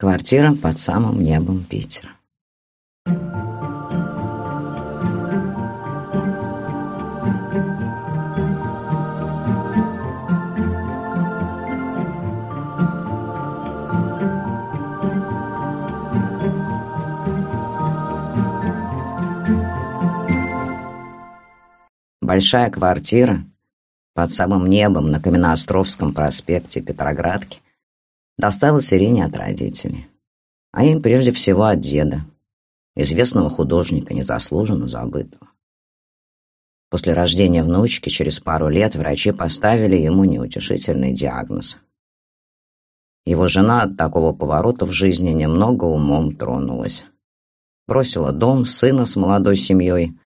Квартира под самым небом Питера. Большая квартира под самым небом на Каменноостровском проспекте Петроградки досталась Ирине от родителей, а им прежде всего от деда, известного художника, незаслуженно забытого. После рождения внучки через пару лет врачи поставили ему неутешительный диагноз. Его жена от такого поворота в жизни немного умом тронулась. Бросила дом, сына с молодой семьей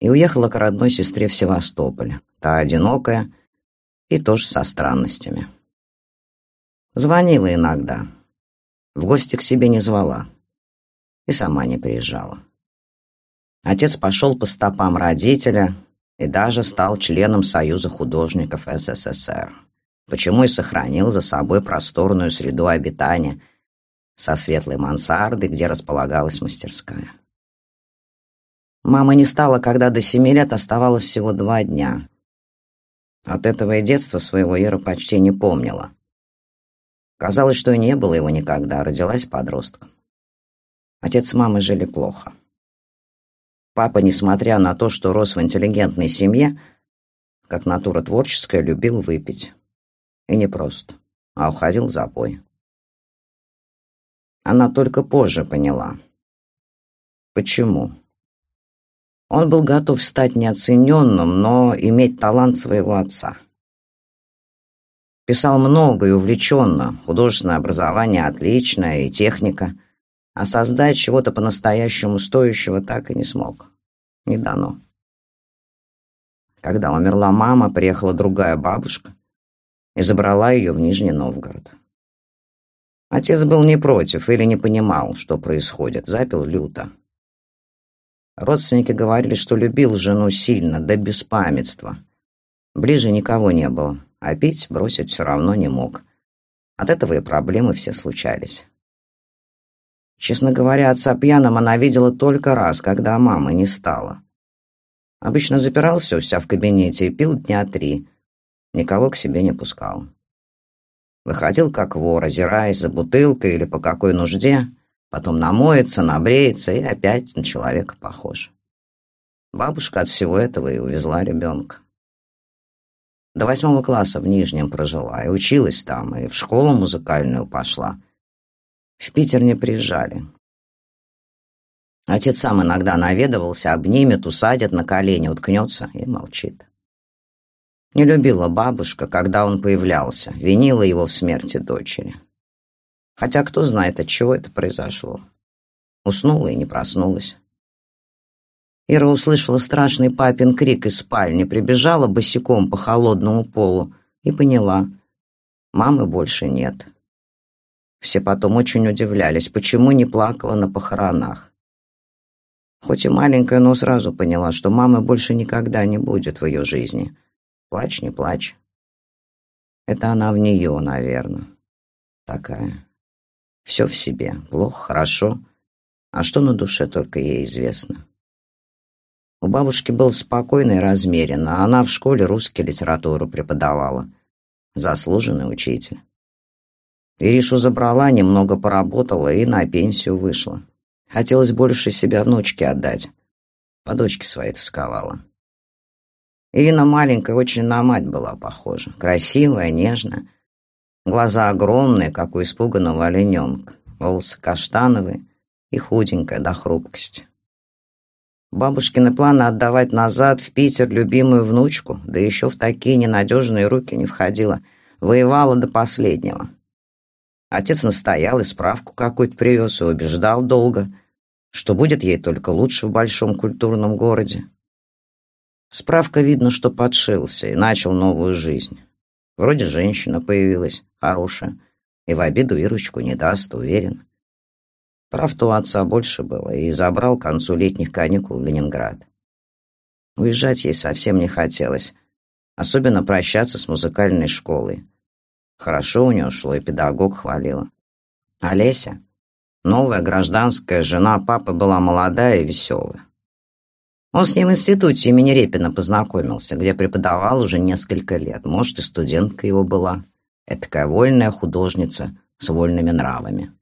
и уехала к родной сестре в Севастополь, та одинокая и тоже со странностями. Звонила иногда, в гости к себе не звала и сама не приезжала. Отец пошел по стопам родителя и даже стал членом Союза художников СССР, почему и сохранил за собой просторную среду обитания со светлой мансардой, где располагалась мастерская. Мама не стала, когда до семи лет оставалось всего два дня. От этого и детства своего Ира почти не помнила. Казалось, что и не было его никогда, родилась подростком. Отец с мамой жили плохо. Папа, несмотря на то, что рос в интеллигентной семье, как натура творческая, любил выпить. И не просто, а уходил в запой. Она только позже поняла. Почему? Он был готов стать неоцененным, но иметь талант своего отца. Писал много и увлеченно, художественное образование отличное и техника, а создать чего-то по-настоящему стоящего так и не смог. Не дано. Когда умерла мама, приехала другая бабушка и забрала ее в Нижний Новгород. Отец был не против или не понимал, что происходит, запил люто. Родственники говорили, что любил жену сильно, до беспамятства. Ближе никого не было, а пить бросить все равно не мог. От этого и проблемы все случались. Честно говоря, отца пьяным она видела только раз, когда мамы не стало. Обычно запирался у себя в кабинете и пил дня три. Никого к себе не пускал. Выходил как вор, озираясь за бутылкой или по какой нужде — Потом намоется, набреется и опять на человека похож. Бабушка от всего этого и увезла ребенка. До восьмого класса в Нижнем прожила, и училась там, и в школу музыкальную пошла. В Питер не приезжали. Отец сам иногда наведывался, обнимет, усадит на колени, уткнется и молчит. Не любила бабушка, когда он появлялся, винила его в смерти дочери. Хотя кто знает, от чего это произошло. Уснула и не проснулась. Ира услышала страшный папин крик из спальни, прибежала босиком по холодному полу и поняла. Мамы больше нет. Все потом очень удивлялись, почему не плакала на похоронах. Хоть и маленькая, но сразу поняла, что мамы больше никогда не будет в ее жизни. Плачь, не плачь. Это она в нее, наверное. Такая. Все в себе, плохо, хорошо, а что на душе только ей известно. У бабушки был спокойно и размеренно, а она в школе русский литературу преподавала. Заслуженный учитель. Иришу забрала, немного поработала и на пенсию вышла. Хотелось больше себя внучке отдать. По дочке своей тосковала. Ирина маленькая, очень на мать была похожа. Красивая, нежная. Глаза огромные, как у испуганного олененка, волосы каштановые и худенькая до хрупкости. Бабушкины планы отдавать назад в Питер любимую внучку, да еще в такие ненадежные руки не входила, воевала до последнего. Отец настоял и справку какую-то привез и убеждал долго, что будет ей только лучше в большом культурном городе. Справка видно, что подшился и начал новую жизнь. Вроде женщина появилась, хорошая, и в обиду Ирочку не даст, уверен. Прав-то у отца больше было, и забрал к концу летних каникул в Ленинград. Уезжать ей совсем не хотелось, особенно прощаться с музыкальной школой. Хорошо у нее шло, и педагог хвалила. Олеся, новая гражданская жена папы, была молодая и веселая. Он с ним в институте имени Репина познакомился, где преподавал уже несколько лет. Может, и студентка его была. Этакая вольная художница с вольными нравами.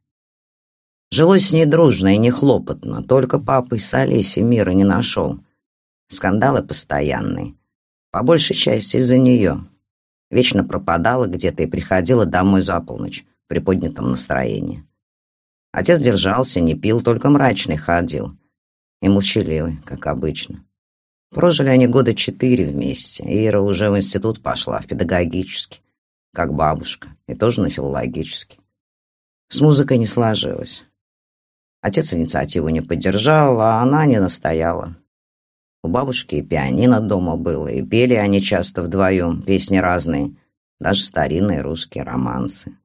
Жилось с ней дружно и не хлопотно, только папа из Олесей мира не нашел. Скандалы постоянные. По большей части из-за нее. Вечно пропадала где-то и приходила домой за полночь при поднятом настроении. Отец держался, не пил, только мрачный ходил. И молчаливый, как обычно. Прожили они года четыре вместе. Ира уже в институт пошла, в педагогический, как бабушка, и тоже на филологический. С музыкой не сложилось. Отец инициативу не поддержал, а она не настояла. У бабушки и пианино дома было, и пели они часто вдвоем, песни разные, даже старинные русские романсы.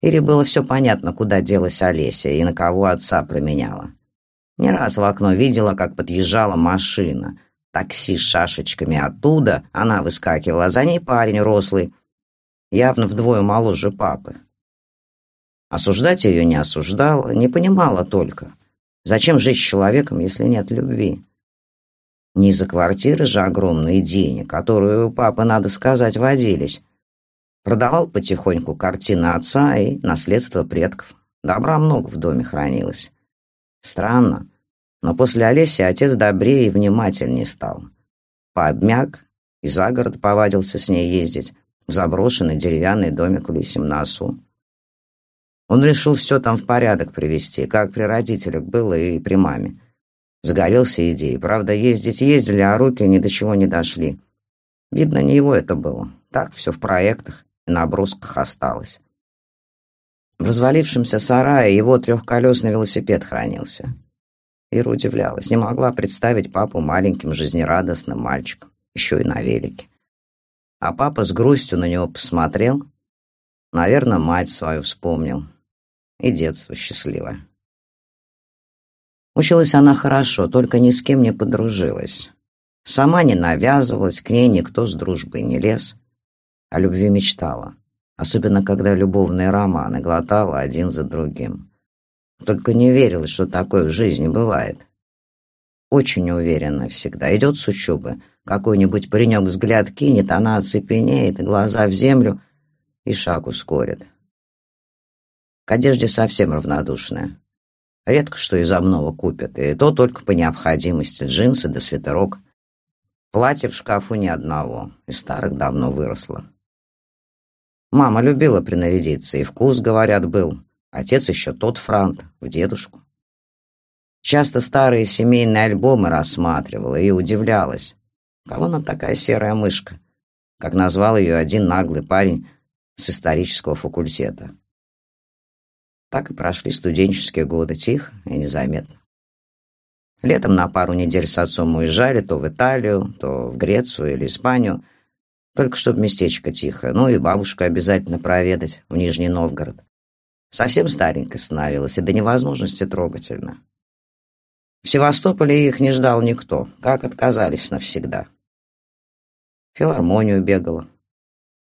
Ире было все понятно, куда делась Олеся и на кого отца променяла. Не раз в окно видела, как подъезжала машина. Такси с шашечками оттуда, она выскакивала, а за ней парень рослый, явно вдвое моложе папы. Осуждать ее не осуждала, не понимала только. Зачем жить с человеком, если нет любви? Не из-за квартиры же огромные денег, которые у папы, надо сказать, водились. Продавал потихоньку картины отца и наследство предков. Добра много в доме хранилось. Странно, но после Олеси отец добрее и внимательнее стал. Пообмяк и за город повадился с ней ездить, в заброшенный деревянный домик в лисьем носу. Он решил все там в порядок привести, как при родителях было и при маме. Загорелся идеей. Правда, ездить ездили, а руки ни до чего не дошли. Видно, не его это было. Так все в проектах и набросках осталось. В развалившемся сарае его трехколесный велосипед хранился. Ира удивлялась, не могла представить папу маленьким жизнерадостным мальчиком, еще и на велике. А папа с грустью на него посмотрел, наверное, мать свою вспомнил, и детство счастливое. Училась она хорошо, только ни с кем не подружилась. Сама не навязывалась, к ней никто с дружбой не лез. О любви мечтала, особенно когда любовные романы глотала один за другим. Только не верилась, что такое в жизни бывает. Очень уверенно всегда. Идет с учебы, какой-нибудь паренек взгляд кинет, она оцепенеет, глаза в землю и шаг ускорит. Одежде совсем равнодушная. Редко что из обнова купят, и то только по необходимости. Джинсы да свитерок. Платье в шкафу ни одного, из старых давно выросло. Мама любила принарядиться, и вкус, говорят, был. Отец еще тот франт, в дедушку. Часто старые семейные альбомы рассматривала и удивлялась. Кого она такая серая мышка? Как назвал ее один наглый парень с исторического факультета. Так и прошли студенческие годы, тихо и незаметно. Летом на пару недель с отцом уезжали то в Италию, то в Грецию или Испанию, только чтобы местечко тихое, ну и бабушку обязательно проведать в Нижний Новгород. Совсем старенькая становилась и до невозможности трогательно. В Севастополе их не ждал никто, как отказались навсегда. Филармонию бегала,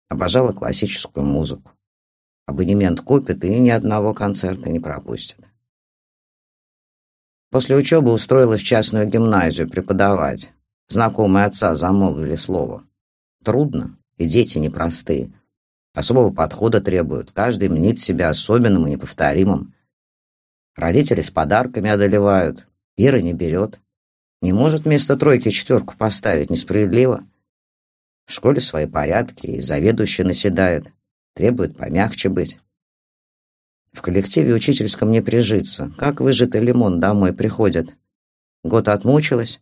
обожала классическую музыку. Абонемент купит и ни одного концерта не пропустит. После учебы устроилась в частную гимназию преподавать. Знакомые отца замолвили слово. Трудно, и дети непростые. Особого подхода требуют. Каждый мнит себя особенным и неповторимым. Родители с подарками одолевают. Ира не берет. Не может вместо тройки четверку поставить. Несправедливо. В школе свои порядки, и заведующий наседает. Требует помягче быть. В коллективе учительском не прижиться. Как выжатый лимон домой приходят. Год отмучилась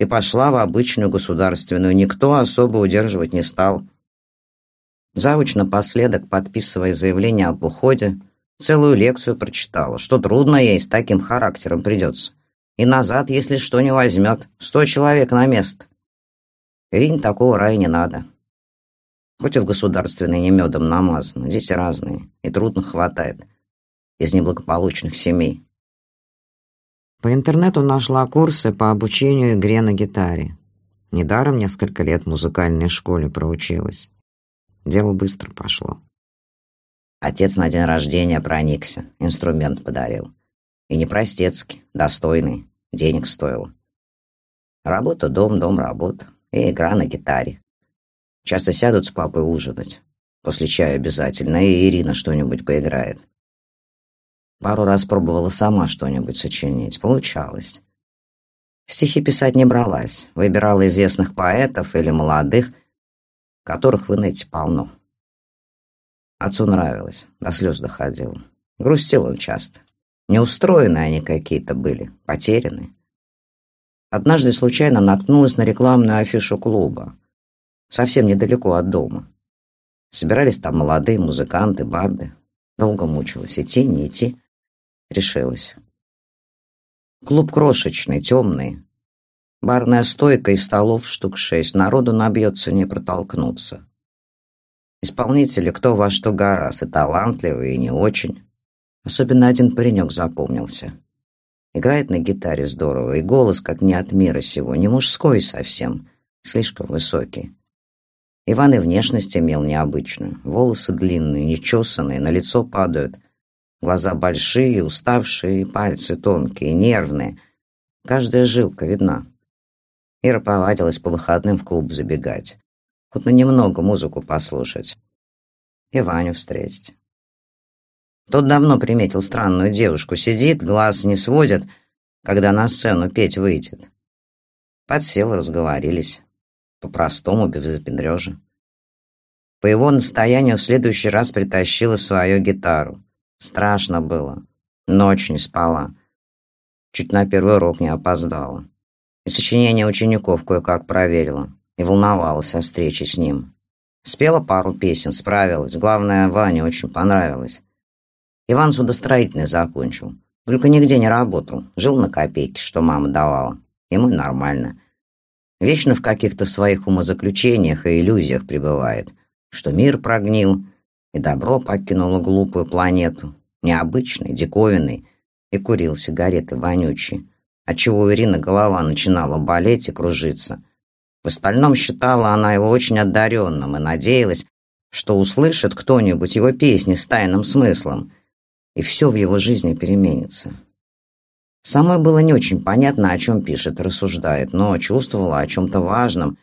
и пошла в обычную государственную. Никто особо удерживать не стал. Завуч напоследок, подписывая заявление об уходе, целую лекцию прочитала, что трудно ей с таким характером придется. И назад, если что, не возьмет. Сто человек на место. Ирине такого рая не надо. Хоть и в государственной не медом намазано, дети разные, и трудно хватает из неблагополучных семей. По интернету нашла курсы по обучению игре на гитаре. Недаром несколько лет в музыкальной школе проучилась. Дело быстро пошло. Отец на день рождения проникся, инструмент подарил. И не простецкий, достойный, денег стоил. Работа, дом, дом, работа. И игра на гитаре. Часто сядут с папой ужинать. После чая обязательно, и Ирина что-нибудь поиграет. Пару раз пробовала сама что-нибудь сочинить. Получалось. Стихи писать не бралась. Выбирала известных поэтов или молодых, которых в инете полно. Отцу нравилось, до слез доходил. Грустил он часто. Неустроенные они какие-то были, потерянные. Однажды случайно наткнулась на рекламную афишу клуба. Совсем недалеко от дома. Собирались там молодые музыканты, барды. Долго мучилась, идти, не идти. Решилась. Клуб крошечный, темный. Барная стойка и столов штук шесть. Народу набьется, не протолкнуться. Исполнители кто во что гораст, и талантливые, и не очень. Особенно один паренек запомнился. Играет на гитаре здорово, и голос как не от мира сего, не мужской совсем, слишком высокий. Иван и внешность имел необычную. Волосы длинные, нечесанные, на лицо падают. Глаза большие, уставшие, пальцы тонкие, нервные. Каждая жилка видна. Ира повадилась по выходным в клуб забегать хоть на немного музыку послушать. И Ваню встретить. Тот давно приметил странную девушку. Сидит, глаз не сводит, когда на сцену петь выйдет. Подсел, разговорились. По-простому, без запендрежа. По его настоянию в следующий раз притащила свою гитару. Страшно было. Ночь не спала. Чуть на первый урок не опоздала. И сочинение учеников кое-как проверила и волновалась о встрече с ним. Спела пару песен, справилась. Главное, Ване очень понравилось. Иван судостроительный закончил. Только нигде не работал. Жил на копейки, что мама давала. Ему нормально. Вечно в каких-то своих умозаключениях и иллюзиях пребывает. Что мир прогнил, и добро покинуло глупую планету. Необычный, диковинный. И курил сигареты вонючие. Отчего у Ирины голова начинала болеть и кружиться. В остальном считала она его очень одаренным и надеялась, что услышит кто-нибудь его песни с тайным смыслом, и все в его жизни переменится. Самой было не очень понятно, о чем пишет, рассуждает, но чувствовала о чем-то важном.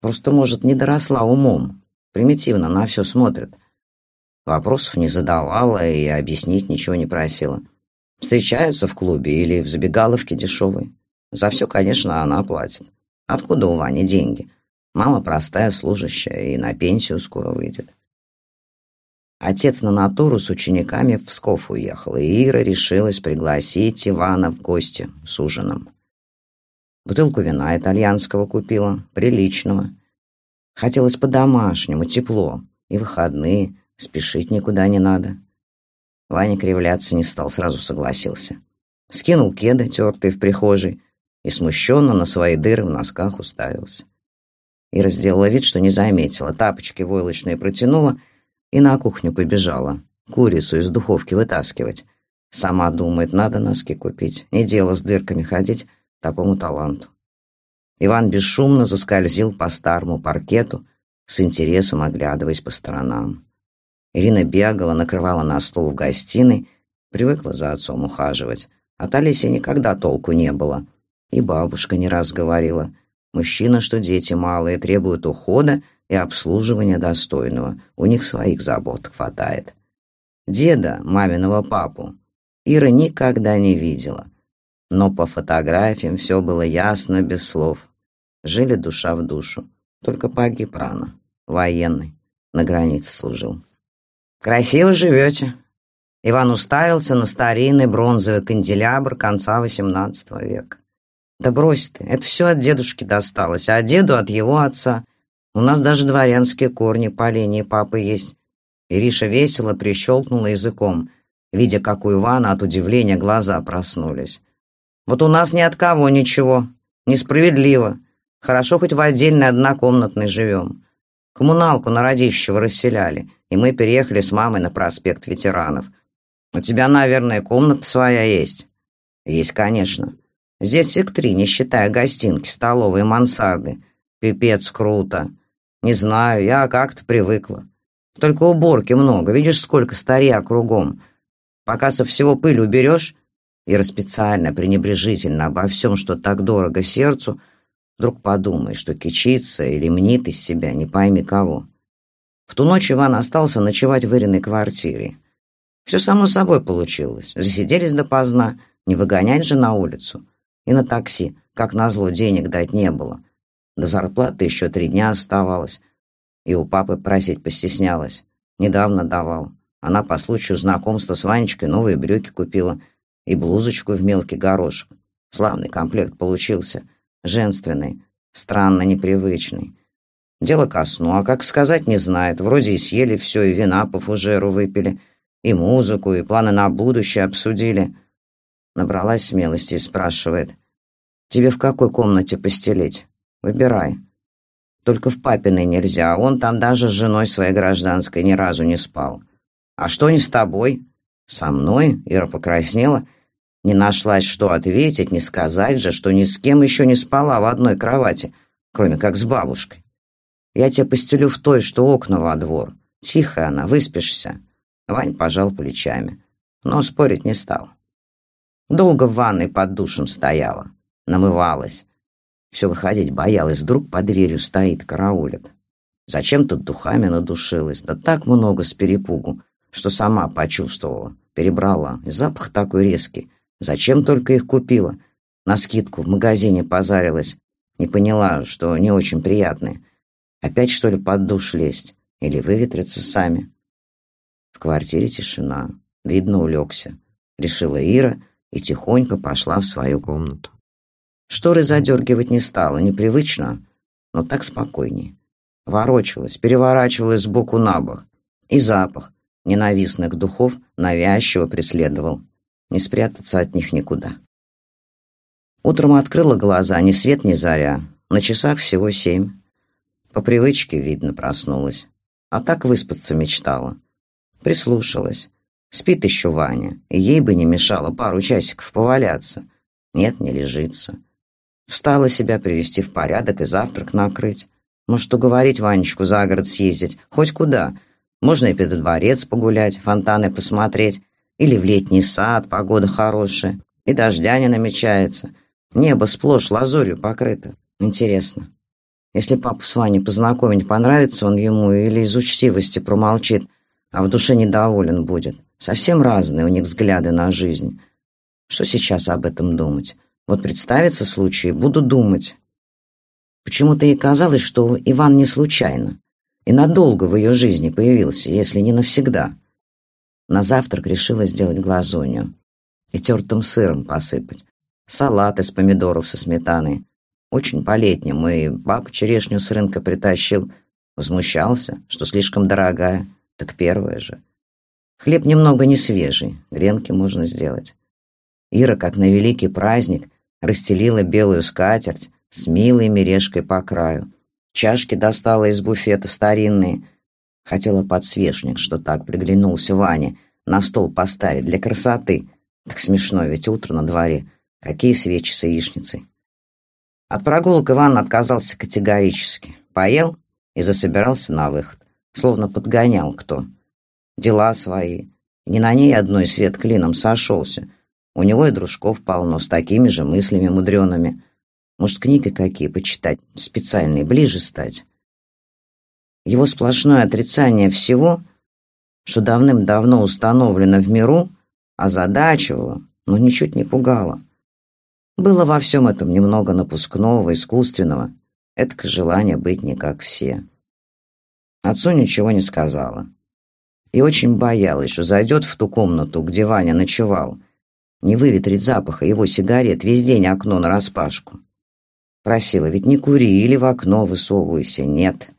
Просто, может, не доросла умом, примитивно на все смотрит. Вопросов не задавала и объяснить ничего не просила. Встречаются в клубе или в забегаловке дешевой. За все, конечно, она платит. Откуда у Вани деньги? Мама простая служащая и на пенсию скоро выйдет. Отец на натуру с учениками в Псков уехал, и Ира решилась пригласить Ивана в гости с ужином. Бутылку вина итальянского купила, приличного. Хотелось по-домашнему, тепло, и выходные, спешить никуда не надо. Ваня кривляться не стал, сразу согласился. Скинул кеды, тертые в прихожей, и смущенно на свои дыры в носках уставился. Ира сделала вид, что не заметила, тапочки войлочные протянула и на кухню побежала, курицу из духовки вытаскивать. Сама думает, надо носки купить, не дело с дырками ходить такому таланту. Иван бесшумно заскользил по старому паркету, с интересом оглядываясь по сторонам. Ирина бегала, накрывала на стол в гостиной, привыкла за отцом ухаживать. От Алиси никогда толку не было — и бабушка не раз говорила, мужчина, что дети малые, требуют ухода и обслуживания достойного, у них своих забот хватает. Деда, маминого папу, Ира никогда не видела, но по фотографиям все было ясно, без слов. Жили душа в душу, только погиб рано, военный, на границе служил. «Красиво живете», Иван уставился на старинный бронзовый канделябр конца XVIII века. Да брось ты, это все от дедушки досталось, а деду от его отца. У нас даже дворянские корни по линии папы есть. Ириша весело прищелкнула языком, видя, как у Ивана от удивления глаза проснулись. Вот у нас ни от кого ничего. Несправедливо. Хорошо, хоть в отдельной однокомнатной живем. Коммуналку на Радищево расселяли, и мы переехали с мамой на проспект ветеранов. У тебя, наверное, комната своя есть? Есть, конечно. Здесь всех три, не считая гостинки, столовой, мансарды. Пипец круто. Не знаю, я как-то привыкла. Только уборки много, видишь, сколько старья кругом. Пока со всего пыль уберешь, Ира специально, пренебрежительно обо всем, что так дорого сердцу, вдруг подумаешь, что кичится или мнит из себя не пойми кого. В ту ночь Иван остался ночевать в Ириной квартире. Все само собой получилось. Засиделись допоздна, не выгонять же на улицу. И на такси, как назло, денег дать не было. До зарплаты еще три дня оставалось. И у папы просить постеснялась. Недавно давал. Она по случаю знакомства с Ванечкой новые брюки купила – и блузочку в мелкий горошек. Славный комплект получился, женственный, странно непривычный. Дело ко сну, а как сказать не знает. Вроде и съели все, и вина по фужеру выпили, и музыку, и планы на будущее обсудили. Набралась смелости и спрашивает. «Тебе в какой комнате постелить? Выбирай. Только в папиной нельзя, он там даже с женой своей гражданской ни разу не спал. А что не с тобой?» «Со мной?» — Ира покраснела — не нашлась, что ответить, не сказать же, что ни с кем еще не спала в одной кровати, кроме как с бабушкой. Я тебя постелю в той, что окна во двор. Тихая она, выспишься. Вань пожал плечами, но спорить не стал. Долго в ванной под душем стояла, намывалась. Все выходить боялась, вдруг под дверью стоит, караулит. Зачем тут духами надушилась? Да так много с перепугу, что сама почувствовала, перебрала. запах такой резкий, Зачем только их купила? На скидку в магазине позарилась. Не поняла, что не очень приятные. Опять, что ли, под душ лезть? Или выветриться сами? В квартире тишина. Видно, улегся. Решила Ира и тихонько пошла в свою комнату. Шторы задергивать не стала, непривычно, но так спокойней. Ворочалась, переворачивалась сбоку на бок. И запах ненавистных духов навязчиво преследовал не спрятаться от них никуда. Утром открыла глаза, ни свет, ни заря. На часах всего семь. По привычке, видно, проснулась. А так выспаться мечтала. Прислушалась. Спит еще Ваня, и ей бы не мешало пару часиков поваляться. Нет, не лежится. Встала себя привести в порядок и завтрак накрыть. Может, уговорить Ванечку за город съездить, хоть куда. Можно и перед дворец погулять, фонтаны посмотреть, или в летний сад, погода хорошая, и дождя не намечается. Небо сплошь лазурью покрыто. Интересно, если папу с Ваней познакомить, понравится он ему или из учтивости промолчит, а в душе недоволен будет. Совсем разные у них взгляды на жизнь. Что сейчас об этом думать? Вот представится случай, буду думать. Почему-то ей казалось, что Иван не случайно и надолго в ее жизни появился, если не навсегда. На завтрак решила сделать глазунью и тертым сыром посыпать. Салат из помидоров со сметаной. Очень по-летнему, и баб черешню с рынка притащил. Возмущался, что слишком дорогая. Так первая же. Хлеб немного не свежий, гренки можно сделать. Ира, как на великий праздник, расстелила белую скатерть с милой мережкой по краю. Чашки достала из буфета старинные — Хотела подсвечник, что так приглянулся Ване, на стол поставить для красоты. Так смешно, ведь утро на дворе. Какие свечи с яичницей. От прогулок Иван отказался категорически. Поел и засобирался на выход. Словно подгонял кто. Дела свои. Не на ней одной свет клином сошелся. У него и дружков полно, с такими же мыслями мудреными. Может, книги какие почитать, специальные, ближе стать. Его сплошное отрицание всего, что давным-давно установлено в миру, озадачивало, но ничуть не пугало. Было во всем этом немного напускного, искусственного, это желание быть не как все. Отцу ничего не сказала. И очень боялась, что зайдет в ту комнату, где Ваня ночевал, не выветрит запаха его сигарет, весь день окно нараспашку. Просила, ведь не кури или в окно высовывайся, нет.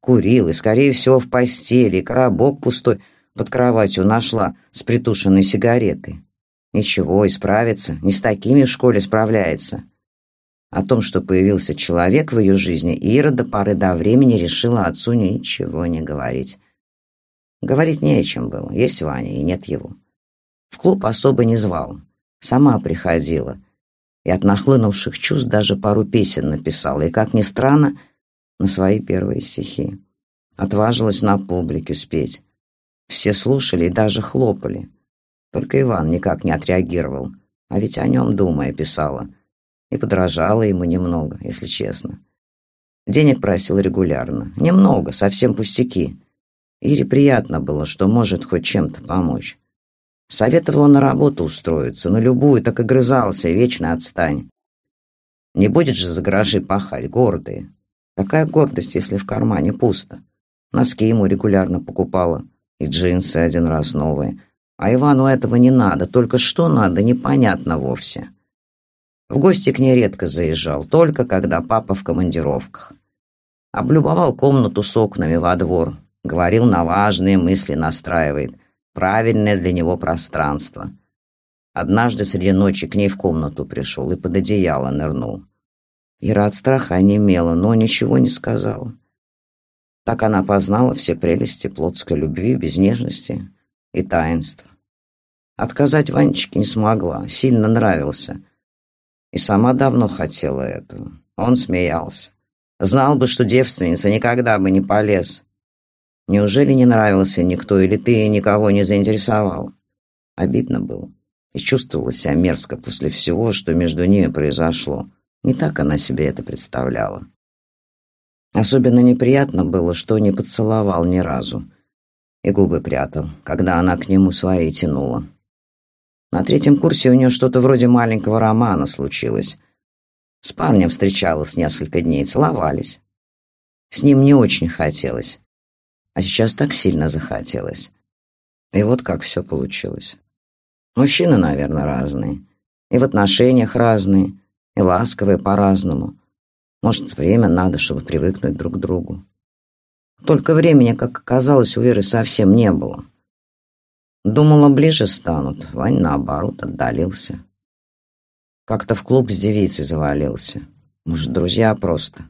Курил и, скорее всего, в постели, коробок пустой под кроватью нашла с притушенной сигаретой. Ничего, исправится, не с такими в школе справляется. О том, что появился человек в ее жизни, Ира до поры до времени решила отцу ничего не говорить. Говорить не о чем было, есть Ваня и нет его. В клуб особо не звал, сама приходила. И от нахлынувших чувств даже пару песен написала, и, как ни странно, на свои первые стихи. Отважилась на публике спеть. Все слушали и даже хлопали. Только Иван никак не отреагировал, а ведь о нем, думая, писала. И подражала ему немного, если честно. Денег просил регулярно. Немного, совсем пустяки. Ире приятно было, что может хоть чем-то помочь. Советовала на работу устроиться, на любую, так и грызался, вечно отстань. Не будет же за гроши пахать, гордые. Какая гордость, если в кармане пусто? Носки ему регулярно покупала, и джинсы один раз новые. А Ивану этого не надо, только что надо, непонятно вовсе. В гости к ней редко заезжал, только когда папа в командировках. Облюбовал комнату с окнами во двор, говорил на важные мысли, настраивает – правильное для него пространство. Однажды среди ночи к ней в комнату пришел и под одеяло нырнул. Ира от страха онемела, но ничего не сказала. Так она познала все прелести плотской любви без нежности и таинства. Отказать Ванечке не смогла, сильно нравился. И сама давно хотела этого. Он смеялся. Знал бы, что девственница никогда бы не полез. Неужели не нравился никто, или ты никого не заинтересовал? Обидно было. И чувствовала себя мерзко после всего, что между ними произошло. Не так она себе это представляла. Особенно неприятно было, что не поцеловал ни разу. И губы прятал, когда она к нему свои тянула. На третьем курсе у нее что-то вроде маленького романа случилось. С парнем встречалась несколько дней, целовались. С ним не очень хотелось. А сейчас так сильно захотелось. И вот как все получилось. Мужчины, наверное, разные. И в отношениях разные, и ласковые по-разному. Может, время надо, чтобы привыкнуть друг к другу. Только времени, как оказалось, у Веры совсем не было. Думала, ближе станут. Вань, наоборот, отдалился. Как-то в клуб с девицей завалился. Может, друзья просто?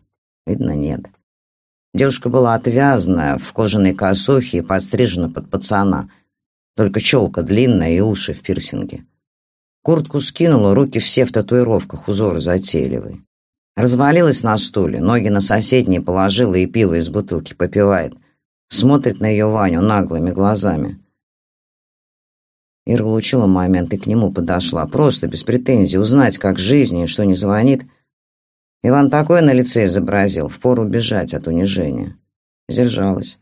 Видно, нет. Девушка была отвязная, в кожаной косухе и подстрижена под пацана. Только челка длинная и уши в пирсинге. Куртку скинула, руки все в татуировках, узоры затейливые. Развалилась на стуле, ноги на соседние положила и пиво из бутылки попивает. Смотрит на ее Ваню наглыми глазами. Ира улучила момент и к нему подошла. Просто, без претензий, узнать, как жизнь и что не звонит – Иван такое на лице изобразил, впору бежать от унижения. Сдержалась.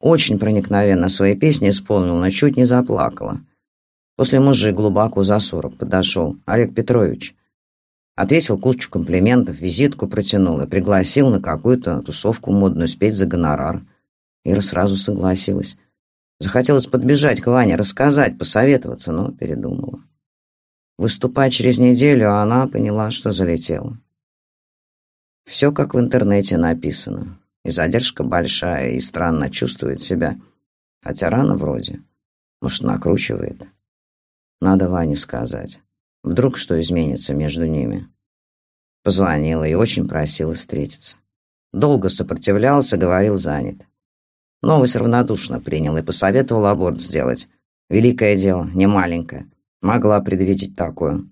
Очень проникновенно свои песни исполнил, но чуть не заплакала. После мужик глубоко за сорок подошел. Олег Петрович. Отвесил кучу комплиментов, визитку протянул и пригласил на какую-то тусовку модную спеть за гонорар. Ира сразу согласилась. Захотелось подбежать к Ване, рассказать, посоветоваться, но передумала. Выступать через неделю, а она поняла, что залетела. Все как в интернете написано. И задержка большая, и странно чувствует себя. Хотя рано вроде. Может, накручивает. Надо Ване сказать. Вдруг что изменится между ними. Позвонила и очень просила встретиться. Долго сопротивлялся, говорил занят. Новость равнодушно принял и посоветовал аборт сделать. Великое дело, не маленькое. Могла предвидеть такое.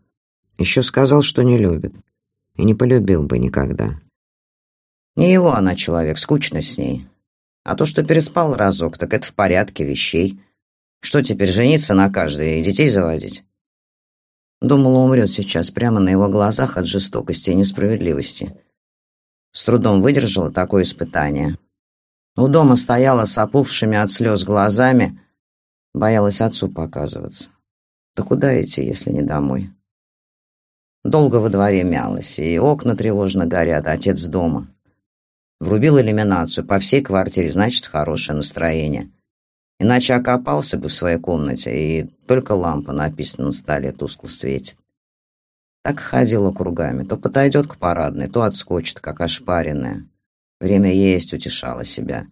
Еще сказал, что не любит. И не полюбил бы никогда. Не его она человек, скучно с ней. А то, что переспал разок, так это в порядке вещей. Что теперь, жениться на каждой и детей заводить? Думала, умрет сейчас прямо на его глазах от жестокости и несправедливости. С трудом выдержала такое испытание. У дома стояла с опухшими от слез глазами, боялась отцу показываться. Да куда идти, если не домой? Долго во дворе мялась, и окна тревожно горят, а отец дома. Врубил иллюминацию по всей квартире, значит, хорошее настроение. Иначе окопался бы в своей комнате, и только лампа на описанном столе тускло светит. Так ходила кругами. То подойдет к парадной, то отскочит, как ошпаренная. Время есть, утешала себя.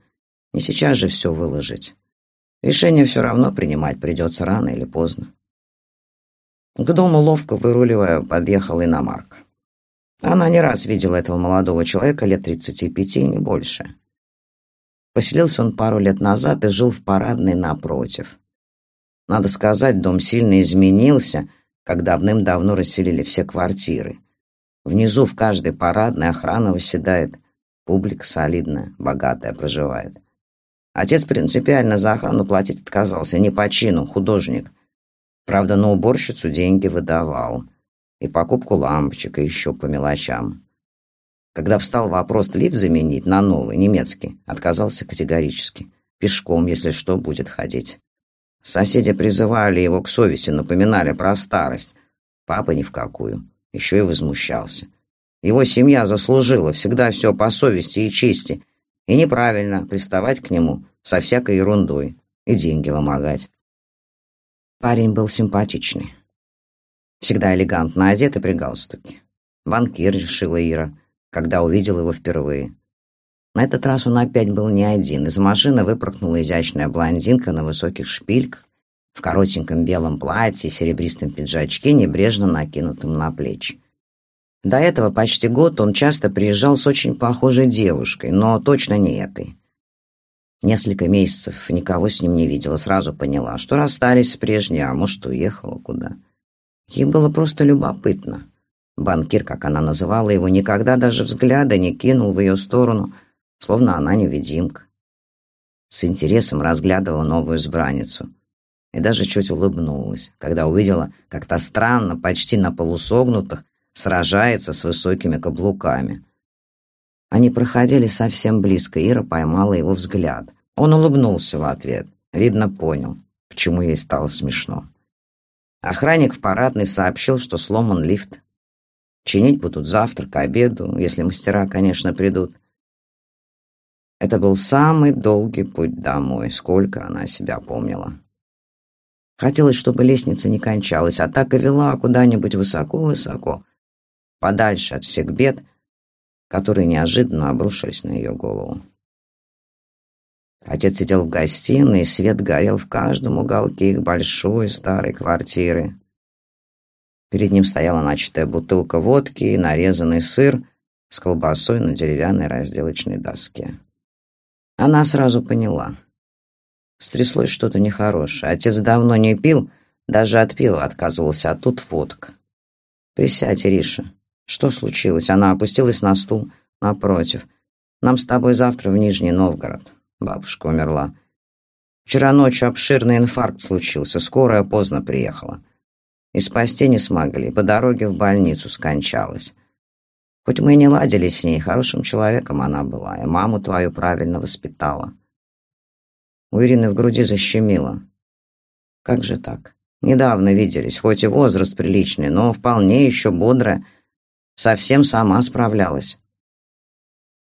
Не сейчас же все выложить. Решение все равно принимать придется рано или поздно. К дому ловко выруливая подъехал иномарк. Она не раз видела этого молодого человека лет 35, не больше. Поселился он пару лет назад и жил в парадной напротив. Надо сказать, дом сильно изменился, когда давным-давно расселили все квартиры. Внизу в каждой парадной охрана выседает, публика солидная, богатая проживает. Отец принципиально за охрану платить отказался, не по чину, художник. Правда, на уборщицу деньги выдавал. И покупку лампочек, и еще по мелочам. Когда встал вопрос лифт заменить на новый, немецкий, отказался категорически. Пешком, если что, будет ходить. Соседи призывали его к совести, напоминали про старость. Папа ни в какую. Еще и возмущался. Его семья заслужила всегда все по совести и чести. И неправильно приставать к нему со всякой ерундой и деньги вымогать. Парень был симпатичный. Всегда элегантно одет и при галстуке. Банкир, решила Ира, когда увидел его впервые. На этот раз он опять был не один. Из машины выпорхнула изящная блондинка на высоких шпильках, в коротеньком белом платье, серебристом пиджачке, небрежно накинутом на плечи. До этого почти год он часто приезжал с очень похожей девушкой, но точно не этой. Несколько месяцев никого с ним не видела, сразу поняла, что расстались с прежней, а может, уехала куда. Ей было просто любопытно. Банкир, как она называла его, никогда даже взгляда не кинул в ее сторону, словно она невидимка. С интересом разглядывала новую избранницу и даже чуть улыбнулась, когда увидела, как то странно, почти на полусогнутых, сражается с высокими каблуками. Они проходили совсем близко, Ира поймала его взгляд. Он улыбнулся в ответ. Видно, понял, почему ей стало смешно. Охранник в парадной сообщил, что сломан лифт. Чинить будут завтра к обеду, если мастера, конечно, придут. Это был самый долгий путь домой, сколько она себя помнила. Хотелось, чтобы лестница не кончалась, а так и вела куда-нибудь высоко-высоко, подальше от всех бед, которые неожиданно обрушились на ее голову. Отец сидел в гостиной, и свет горел в каждом уголке их большой старой квартиры. Перед ним стояла начатая бутылка водки и нарезанный сыр с колбасой на деревянной разделочной доске. Она сразу поняла. Стряслось что-то нехорошее. Отец давно не пил, даже от пива отказывался, а тут водка. «Присядь, Ириша. Что случилось?» Она опустилась на стул напротив. «Нам с тобой завтра в Нижний Новгород. Бабушка умерла. Вчера ночью обширный инфаркт случился, скорая поздно приехала. И спасти не смогли, по дороге в больницу скончалась. Хоть мы и не ладили с ней, хорошим человеком она была, и маму твою правильно воспитала». У Ирины в груди защемило. «Как же так?» Недавно виделись, хоть и возраст приличный, но вполне еще бодрая, совсем сама справлялась.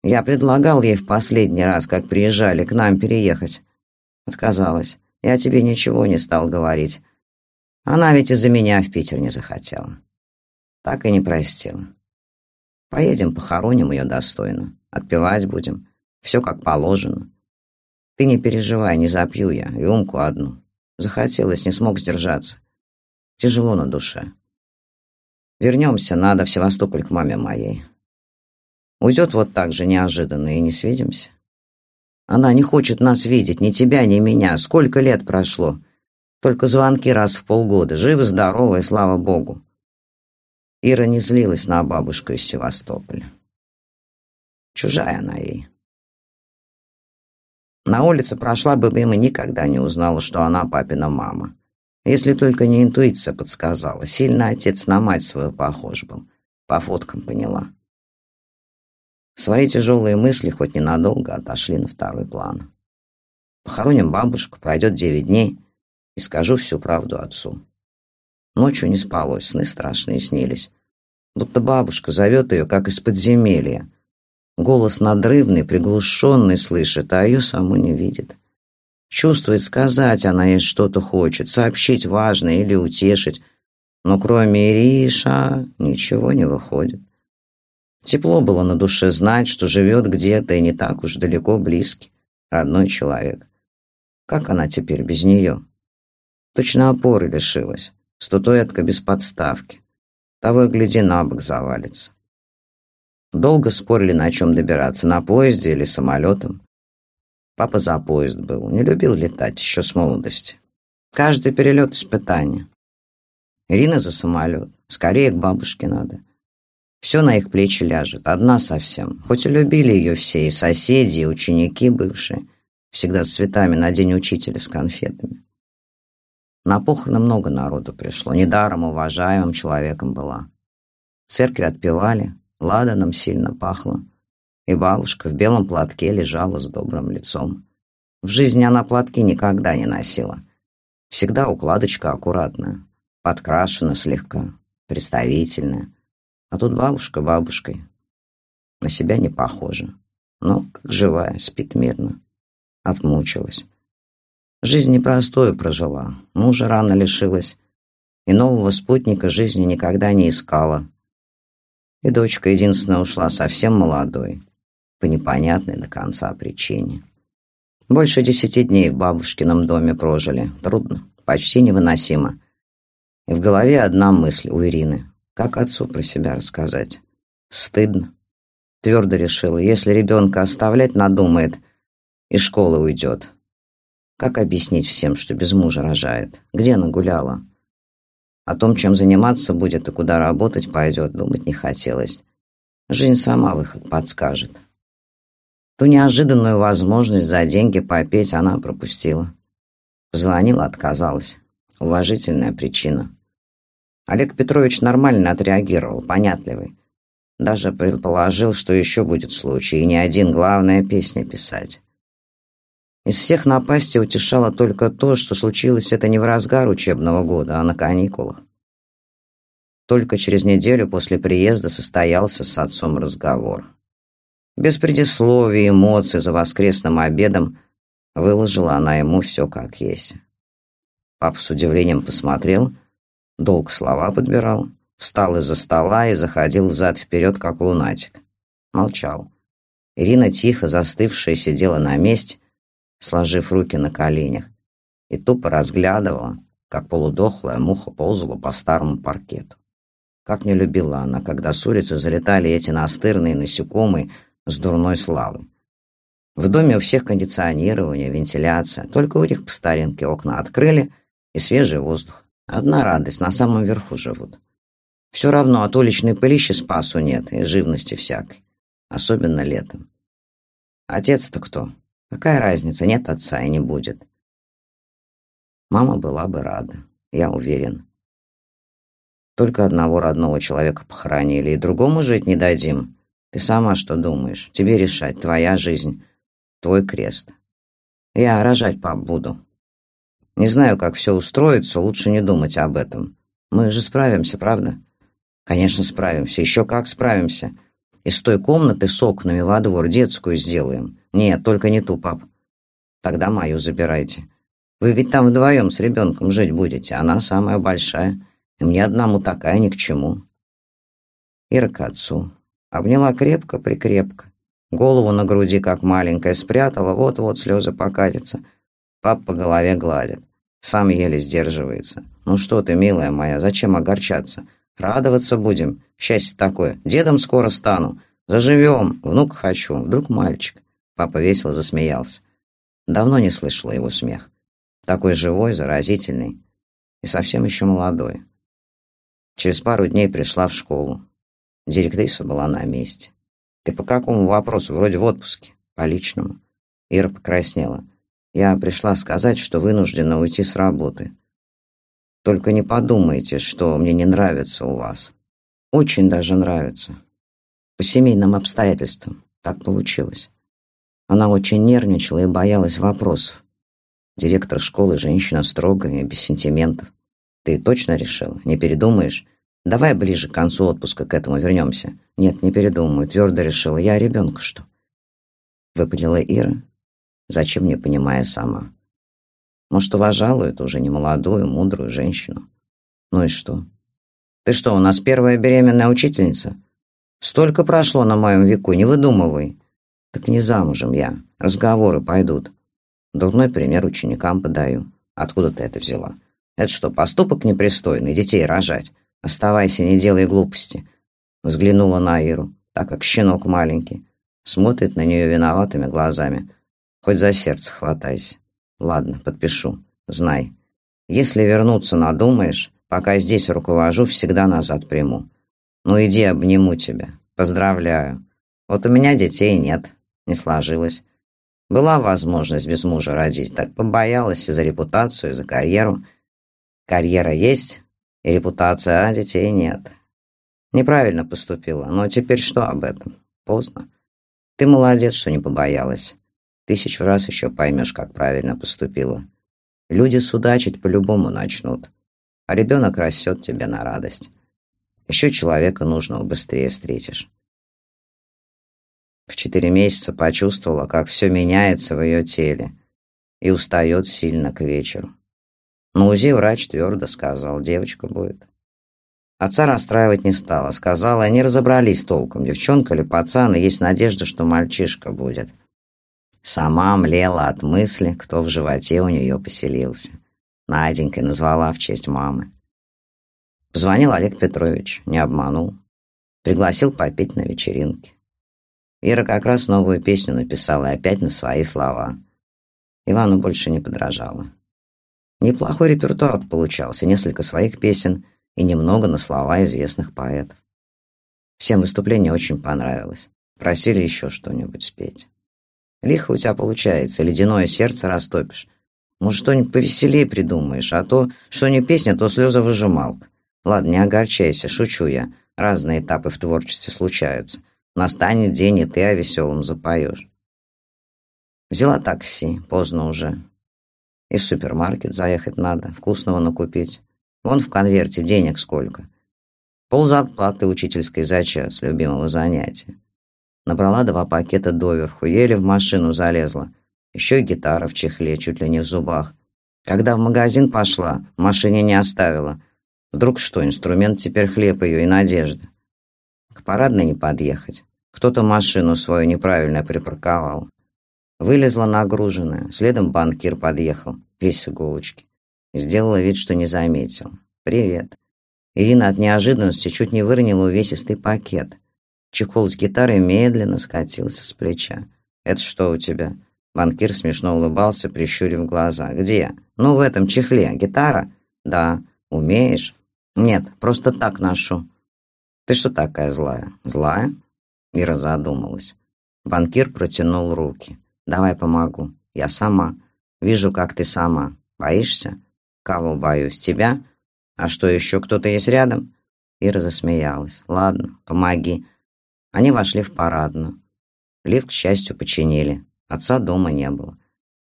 Я предлагал ей в последний раз, как приезжали, к нам переехать. Отказалась. Я тебе ничего не стал говорить. Она ведь из-за меня в Питер не захотела. Так и не простила. Поедем, похороним ее достойно. Отпевать будем. Все как положено. Ты не переживай, не запью я. Рюмку одну. Захотелось, не смог сдержаться. Тяжело на душе. Вернемся, надо в Севастополь к маме моей. Уйдет вот так же неожиданно и не свидимся. Она не хочет нас видеть, ни тебя, ни меня. Сколько лет прошло. Только звонки раз в полгода. Живы-здоровы, слава богу. Ира не злилась на бабушку из Севастополя. Чужая она ей. На улице прошла бы мимо, никогда не узнала, что она папина мама. Если только не интуиция подсказала. Сильно отец на мать свою похож был. По фоткам поняла. Свои тяжелые мысли хоть ненадолго отошли на второй план. Похороним бабушку, пройдет девять дней, и скажу всю правду отцу. Ночью не спалось, сны страшные снились. Будто бабушка зовет ее, как из подземелья. Голос надрывный, приглушенный слышит, а ее саму не видит. Чувствует, сказать она ей что-то хочет, сообщить важное или утешить. Но кроме Ириша ничего не выходит. Тепло было на душе знать, что живет где-то и не так уж далеко близкий, родной человек. Как она теперь без нее? Точно опоры лишилась, статуэтка без подставки. Того и гляди, на бок завалится. Долго спорили, на чем добираться, на поезде или самолетом. Папа за поезд был, не любил летать еще с молодости. Каждый перелет — испытание. Ирина за самолет, скорее к бабушке надо. Все на их плечи ляжет, одна совсем. Хоть и любили ее все, и соседи, и ученики бывшие. всегда с цветами на день учителя с конфетами. На похороны много народу пришло, недаром уважаемым человеком была. Церкви отпевали, ладаном сильно пахло, и бабушка в белом платке лежала с добрым лицом. В жизни она платки никогда не носила. Всегда укладочка аккуратная, подкрашена слегка, представительная. А тут бабушка бабушкой. На себя не похожа. Но, как живая, спит мирно. Отмучилась. Жизнь непростую прожила, мужа рано лишилась, и нового спутника жизни никогда не искала. И дочка единственная ушла совсем молодой, по непонятной до конца причине. Больше десяти дней в бабушкином доме прожили. Трудно, почти невыносимо. И в голове одна мысль у Ирины. Как отцу про себя рассказать? Стыдно. Твердо решила, если ребенка оставлять надумает, из школы уйдет. Как объяснить всем, что без мужа рожает? Где она гуляла? О том, чем заниматься будет и куда работать пойдет, думать не хотелось. Жизнь сама выход подскажет. Ту неожиданную возможность за деньги попеть она пропустила. Позвонила, отказалась. Уважительная причина. Олег Петрович нормально отреагировал, понятливый. Даже предположил, что еще будет случай, и не один главная песня писать. Из всех напастей утешало только то, что случилось это не в разгар учебного года, а на каникулах. Только через неделю после приезда состоялся с отцом разговор. Без предисловий, эмоций за воскресным обедом выложила она ему все как есть. Папа с удивлением посмотрел, долг слова подбирал, встал из-за стола и заходил взад-вперед, как лунатик. Молчал. Ирина тихо, застывшая, сидела на месте, сложив руки на коленях, и тупо разглядывала, как полудохлая муха ползала по старому паркету. Как не любила она, когда с улицы залетали эти настырные насекомые, с дурной славой. В доме у всех кондиционирование, вентиляция, только у них по старинке окна открыли и свежий воздух. Одна радость, на самом верху живут. Все равно от уличной пылищи спасу нет и живности всякой, особенно летом. Отец-то кто? Какая разница, нет отца и не будет. Мама была бы рада, я уверен. Только одного родного человека похоронили, и другому жить не дадим. Ты сама что думаешь? Тебе решать, твоя жизнь, твой крест. Я рожать пап буду. Не знаю, как все устроится, лучше не думать об этом. Мы же справимся, правда? Конечно, справимся. Еще как справимся. Из той комнаты с окнами во двор детскую сделаем. Нет, только не ту, пап. Тогда мою забирайте. Вы ведь там вдвоем с ребенком жить будете. Она самая большая. И мне одному такая ни к чему. Ира к отцу. Обняла крепко-прикрепко. Голову на груди, как маленькая, спрятала, вот-вот слезы покатятся. Пап по голове гладит. Сам еле сдерживается. «Ну что ты, милая моя, зачем огорчаться? Радоваться будем. Счастье такое. Дедом скоро стану. Заживем. Внук хочу. Вдруг мальчик». Папа весело засмеялся. Давно не слышала его смех. Такой живой, заразительный. И совсем еще молодой. Через пару дней пришла в школу. Директриса была на месте. «Ты по какому вопросу? Вроде в отпуске. По личному». Ира покраснела. «Я пришла сказать, что вынуждена уйти с работы. Только не подумайте, что мне не нравится у вас. Очень даже нравится. По семейным обстоятельствам так получилось». Она очень нервничала и боялась вопросов. Директор школы женщина строгая, без сентиментов. Ты точно решила? Не передумаешь? Давай ближе к концу отпуска к этому вернемся. Нет, не передумаю, твердо решила. Я ребенка что? Выпалила Ира, зачем не понимая сама. Может, уважала эту уже не молодую, мудрую женщину. Ну и что? Ты что, у нас первая беременная учительница? Столько прошло на моем веку, не выдумывай. Так не замужем я, разговоры пойдут. Дурной пример ученикам подаю. Откуда ты это взяла? Это что, поступок непристойный, детей рожать? «Оставайся, не делай глупости», — взглянула на Иру, так как щенок маленький. Смотрит на нее виноватыми глазами. «Хоть за сердце хватайся. Ладно, подпишу. Знай. Если вернуться надумаешь, пока здесь руковожу, всегда назад приму. Ну иди, обниму тебя. Поздравляю. Вот у меня детей нет. Не сложилось. Была возможность без мужа родить, так побоялась и за репутацию, и за карьеру. Карьера есть, и репутация, а детей нет. Неправильно поступила, но теперь что об этом? Поздно. Ты молодец, что не побоялась. Тысячу раз еще поймешь, как правильно поступила. Люди судачить по-любому начнут, а ребенок растет тебе на радость. Еще человека нужного быстрее встретишь. В четыре месяца почувствовала, как все меняется в ее теле и устает сильно к вечеру. На УЗИ врач твердо сказал, девочка будет. Отца расстраивать не стала, сказала, они разобрались толком, девчонка или пацан, и есть надежда, что мальчишка будет. Сама млела от мысли, кто в животе у нее поселился. Наденькой назвала в честь мамы. Позвонил Олег Петрович, не обманул. Пригласил попить на вечеринке. Ира как раз новую песню написала и опять на свои слова. Ивану больше не подражала. Неплохой репертуар получался, несколько своих песен и немного на слова известных поэтов. Всем выступление очень понравилось. Просили еще что-нибудь спеть. Лихо у тебя получается, ледяное сердце растопишь. Может, что-нибудь повеселее придумаешь, а то, что не песня, то слеза выжималка. Ладно, не огорчайся, шучу я. Разные этапы в творчестве случаются. Настанет день, и ты о веселом запоешь. Взяла такси, поздно уже. И в супермаркет заехать надо, вкусного накупить. Вон в конверте денег сколько. Пол зарплаты учительской за час любимого занятия. Набрала два пакета доверху, еле в машину залезла. Еще и гитара в чехле, чуть ли не в зубах. Когда в магазин пошла, машине не оставила. Вдруг что, инструмент теперь хлеб ее и надежда. К парадной не подъехать. Кто-то машину свою неправильно припарковал. Вылезла нагруженная, следом банкир подъехал, весь с иголочки. Сделала вид, что не заметил. «Привет». Ирина от неожиданности чуть не выронила увесистый пакет. Чехол с гитарой медленно скатился с плеча. «Это что у тебя?» Банкир смешно улыбался, прищурив глаза. «Где?» «Ну, в этом чехле. Гитара?» «Да. Умеешь?» «Нет, просто так ношу». «Ты что такая злая?» «Злая?» Ира задумалась. Банкир протянул руки. «Давай помогу. Я сама. Вижу, как ты сама. Боишься?» «Кого боюсь? Тебя? А что, еще кто-то есть рядом?» Ира засмеялась. «Ладно, помоги. Они вошли в парадную. Лифт, к счастью, починили. Отца дома не было.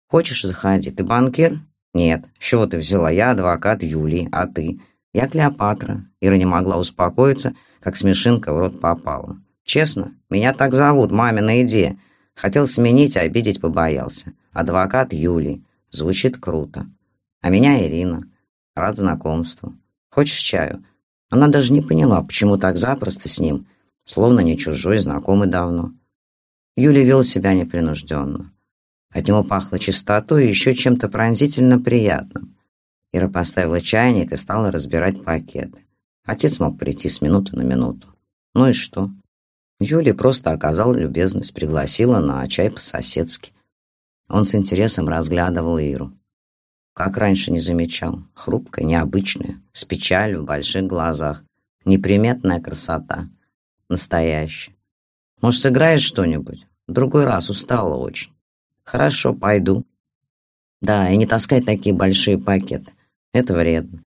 «Хочешь, заходи. Ты банкир?» «Нет. С чего ты взяла? Я адвокат Юлии, а ты?» «Я Клеопатра». Ира не могла успокоиться, как смешинка в рот попала. «Честно, меня так зовут, мамина идея. Хотел сменить, а обидеть побоялся. Адвокат Юлии. Звучит круто. А меня Ирина. Рад знакомству. Хочешь чаю?» Она даже не поняла, почему так запросто с ним – словно не чужой, знакомый давно. Юля вел себя непринужденно. От него пахло чистотой и еще чем-то пронзительно приятным. Ира поставила чайник и стала разбирать пакеты. Отец мог прийти с минуты на минуту. Ну и что? Юля просто оказала любезность, пригласила на чай по-соседски. Он с интересом разглядывал Иру. Как раньше не замечал. Хрупкая, необычная, с печалью в больших глазах. Неприметная красота. Настоящий. Может, сыграешь что-нибудь? В другой раз устала очень. Хорошо, пойду. Да, и не таскать такие большие пакеты. Это вредно.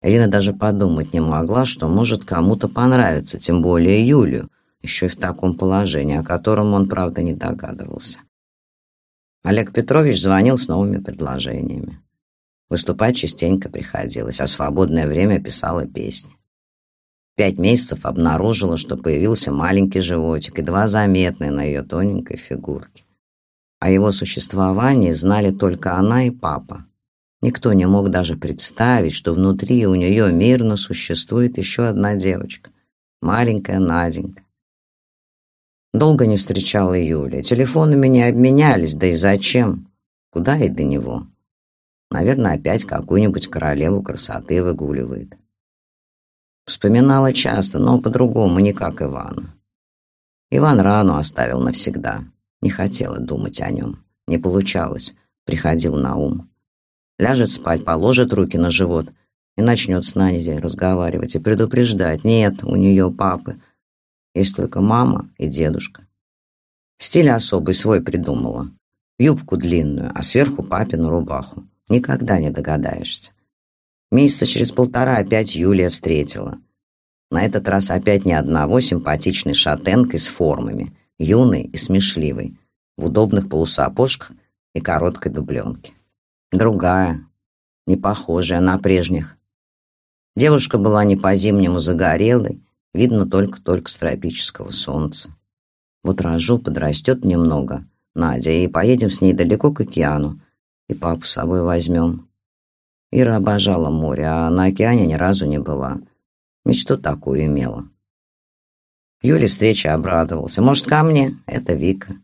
Ирина даже подумать не могла, что может кому-то понравиться, тем более Юлию, еще и в таком положении, о котором он, правда, не догадывался. Олег Петрович звонил с новыми предложениями. Выступать частенько приходилось, а свободное время писала песни пять месяцев обнаружила, что появился маленький животик, едва заметный на ее тоненькой фигурке. О его существовании знали только она и папа. Никто не мог даже представить, что внутри у нее мирно существует еще одна девочка, маленькая Наденька. Долго не встречала Юля. Телефонами не обменялись, да и зачем? Куда и до него? Наверное, опять какую-нибудь королеву красоты выгуливает. Вспоминала часто, но по-другому, не как Ивана. Иван рану оставил навсегда. Не хотела думать о нем. Не получалось. Приходил на ум. Ляжет спать, положит руки на живот и начнет с Наней разговаривать и предупреждать. Нет, у нее папы. Есть только мама и дедушка. Стиль особый свой придумала. Юбку длинную, а сверху папину рубаху. Никогда не догадаешься. Месяца через полтора опять Юлия встретила. На этот раз опять не одного симпатичной шатенкой с формами, юной и смешливой, в удобных полусапожках и короткой дубленке. Другая, не похожая на прежних. Девушка была не по-зимнему загорелой, видно только-только с тропического солнца. Вот рожу, подрастет немного, Надя, и поедем с ней далеко к океану, и папу с собой возьмем. Ира обожала море, а на океане ни разу не была. Мечту такую имела. Юля встрече обрадовался. «Может, ко мне?» «Это Вика».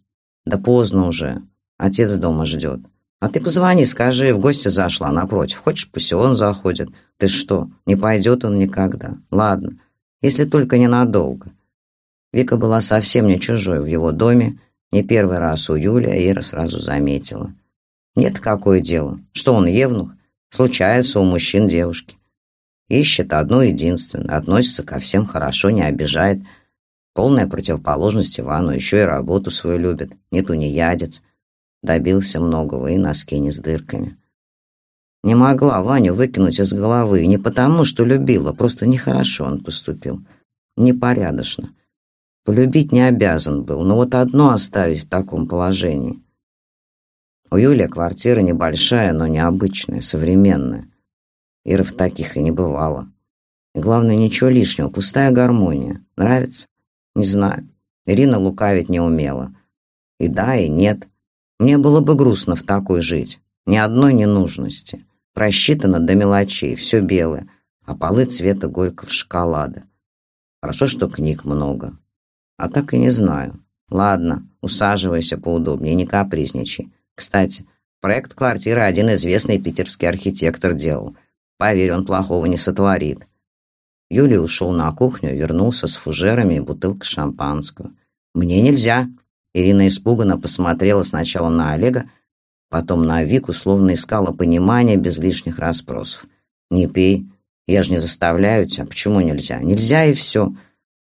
«Да поздно уже. Отец дома ждет». «А ты позвони, скажи, в гости зашла напротив. Хочешь, пусть он заходит. Ты что, не пойдет он никогда. Ладно, если только ненадолго». Вика была совсем не чужой в его доме. Не первый раз у Юли Ира сразу заметила. Нет, какое дело. Что он, евнух? Случается у мужчин девушки. Ищет одно единственное, относится ко всем хорошо, не обижает. Полная противоположность Ивану, еще и работу свою любит, не тунеядец. Добился многого и носки не с дырками. Не могла Ваню выкинуть из головы, не потому, что любила, просто нехорошо он поступил. Непорядочно. Полюбить не обязан был, но вот одно оставить в таком положении. У Юли квартира небольшая, но необычная, современная. Ира в таких и не бывала. И главное, ничего лишнего, пустая гармония. Нравится? Не знаю. Ирина лукавить не умела. И да, и нет. Мне было бы грустно в такой жить. Ни одной ненужности. Просчитано до мелочей, все белое, а полы цвета горького шоколада. Хорошо, что книг много. А так и не знаю. Ладно, усаживайся поудобнее, не капризничай. Кстати, проект квартиры один известный питерский архитектор делал – Поверь, он плохого не сотворит. Юлий ушел на кухню, вернулся с фужерами и бутылкой шампанского. «Мне нельзя!» Ирина испуганно посмотрела сначала на Олега, потом на Вику, словно искала понимания без лишних расспросов. «Не пей, я же не заставляю тебя. Почему нельзя?» «Нельзя и все.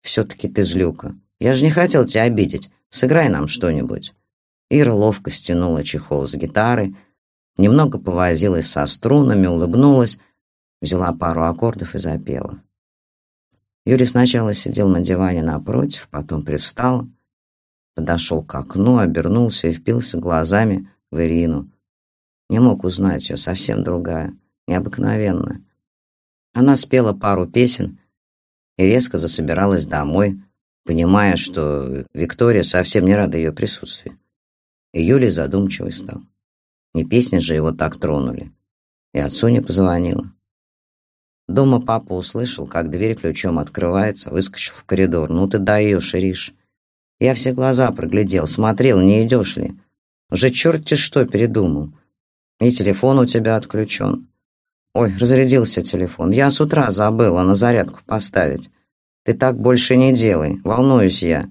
Все-таки ты злюка. Я же не хотел тебя обидеть. Сыграй нам что-нибудь». Ира ловко стянула чехол с гитары, немного повозилась со струнами, улыбнулась, Взяла пару аккордов и запела. Юрий сначала сидел на диване напротив, потом привстал, подошел к окну, обернулся и впился глазами в Ирину. Не мог узнать ее, совсем другая, необыкновенная. Она спела пару песен и резко засобиралась домой, понимая, что Виктория совсем не рада ее присутствию. И Юлий задумчивый стал. Не песни же его так тронули. И отцу не позвонила. Дома папа услышал, как дверь ключом открывается, выскочил в коридор. «Ну ты даешь, Ириш!» Я все глаза проглядел, смотрел, не идешь ли. Уже черти что передумал. И телефон у тебя отключен. Ой, разрядился телефон. Я с утра забыла на зарядку поставить. Ты так больше не делай, волнуюсь я.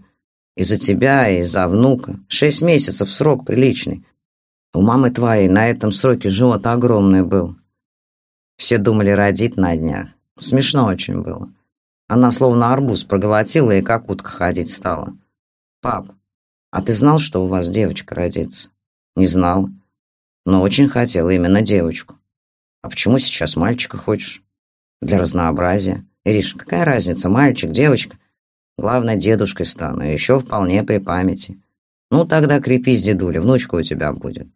Из-за тебя и из-за внука. Шесть месяцев срок приличный. У мамы твоей на этом сроке живот огромный был. Все думали родить на днях. Смешно очень было. Она словно арбуз проглотила и как утка ходить стала. «Пап, а ты знал, что у вас девочка родится?» «Не знал, но очень хотел именно девочку. А почему сейчас мальчика хочешь?» «Для разнообразия. Ириш, какая разница, мальчик, девочка? Главное, дедушкой стану, еще вполне при памяти. Ну, тогда крепись, дедуля, внучка у тебя будет».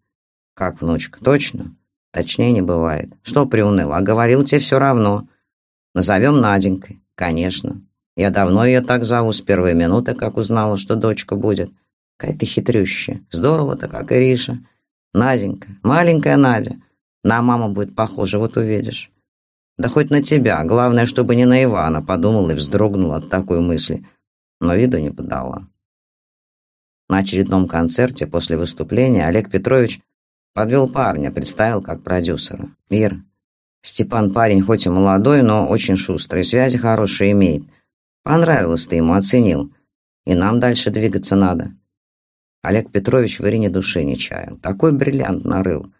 «Как внучка, точно?» Точнее не бывает. Что приуныл? А говорил тебе все равно. Назовем Наденькой. Конечно. Я давно ее так зову, с первой минуты, как узнала, что дочка будет. Какая ты хитрющая. Здорово-то, как Ириша. Наденька, маленькая Надя. На маму будет похожа, вот увидишь. Да хоть на тебя. Главное, чтобы не на Ивана, подумал и вздрогнул от такой мысли. Но виду не подала. На очередном концерте после выступления Олег Петрович Подвел парня, представил как продюсера. Ир, Степан парень хоть и молодой, но очень шустрый, связи хорошие имеет. Понравилось ты ему, оценил. И нам дальше двигаться надо. Олег Петрович в Ирине души не чаял. Такой бриллиант нарыл.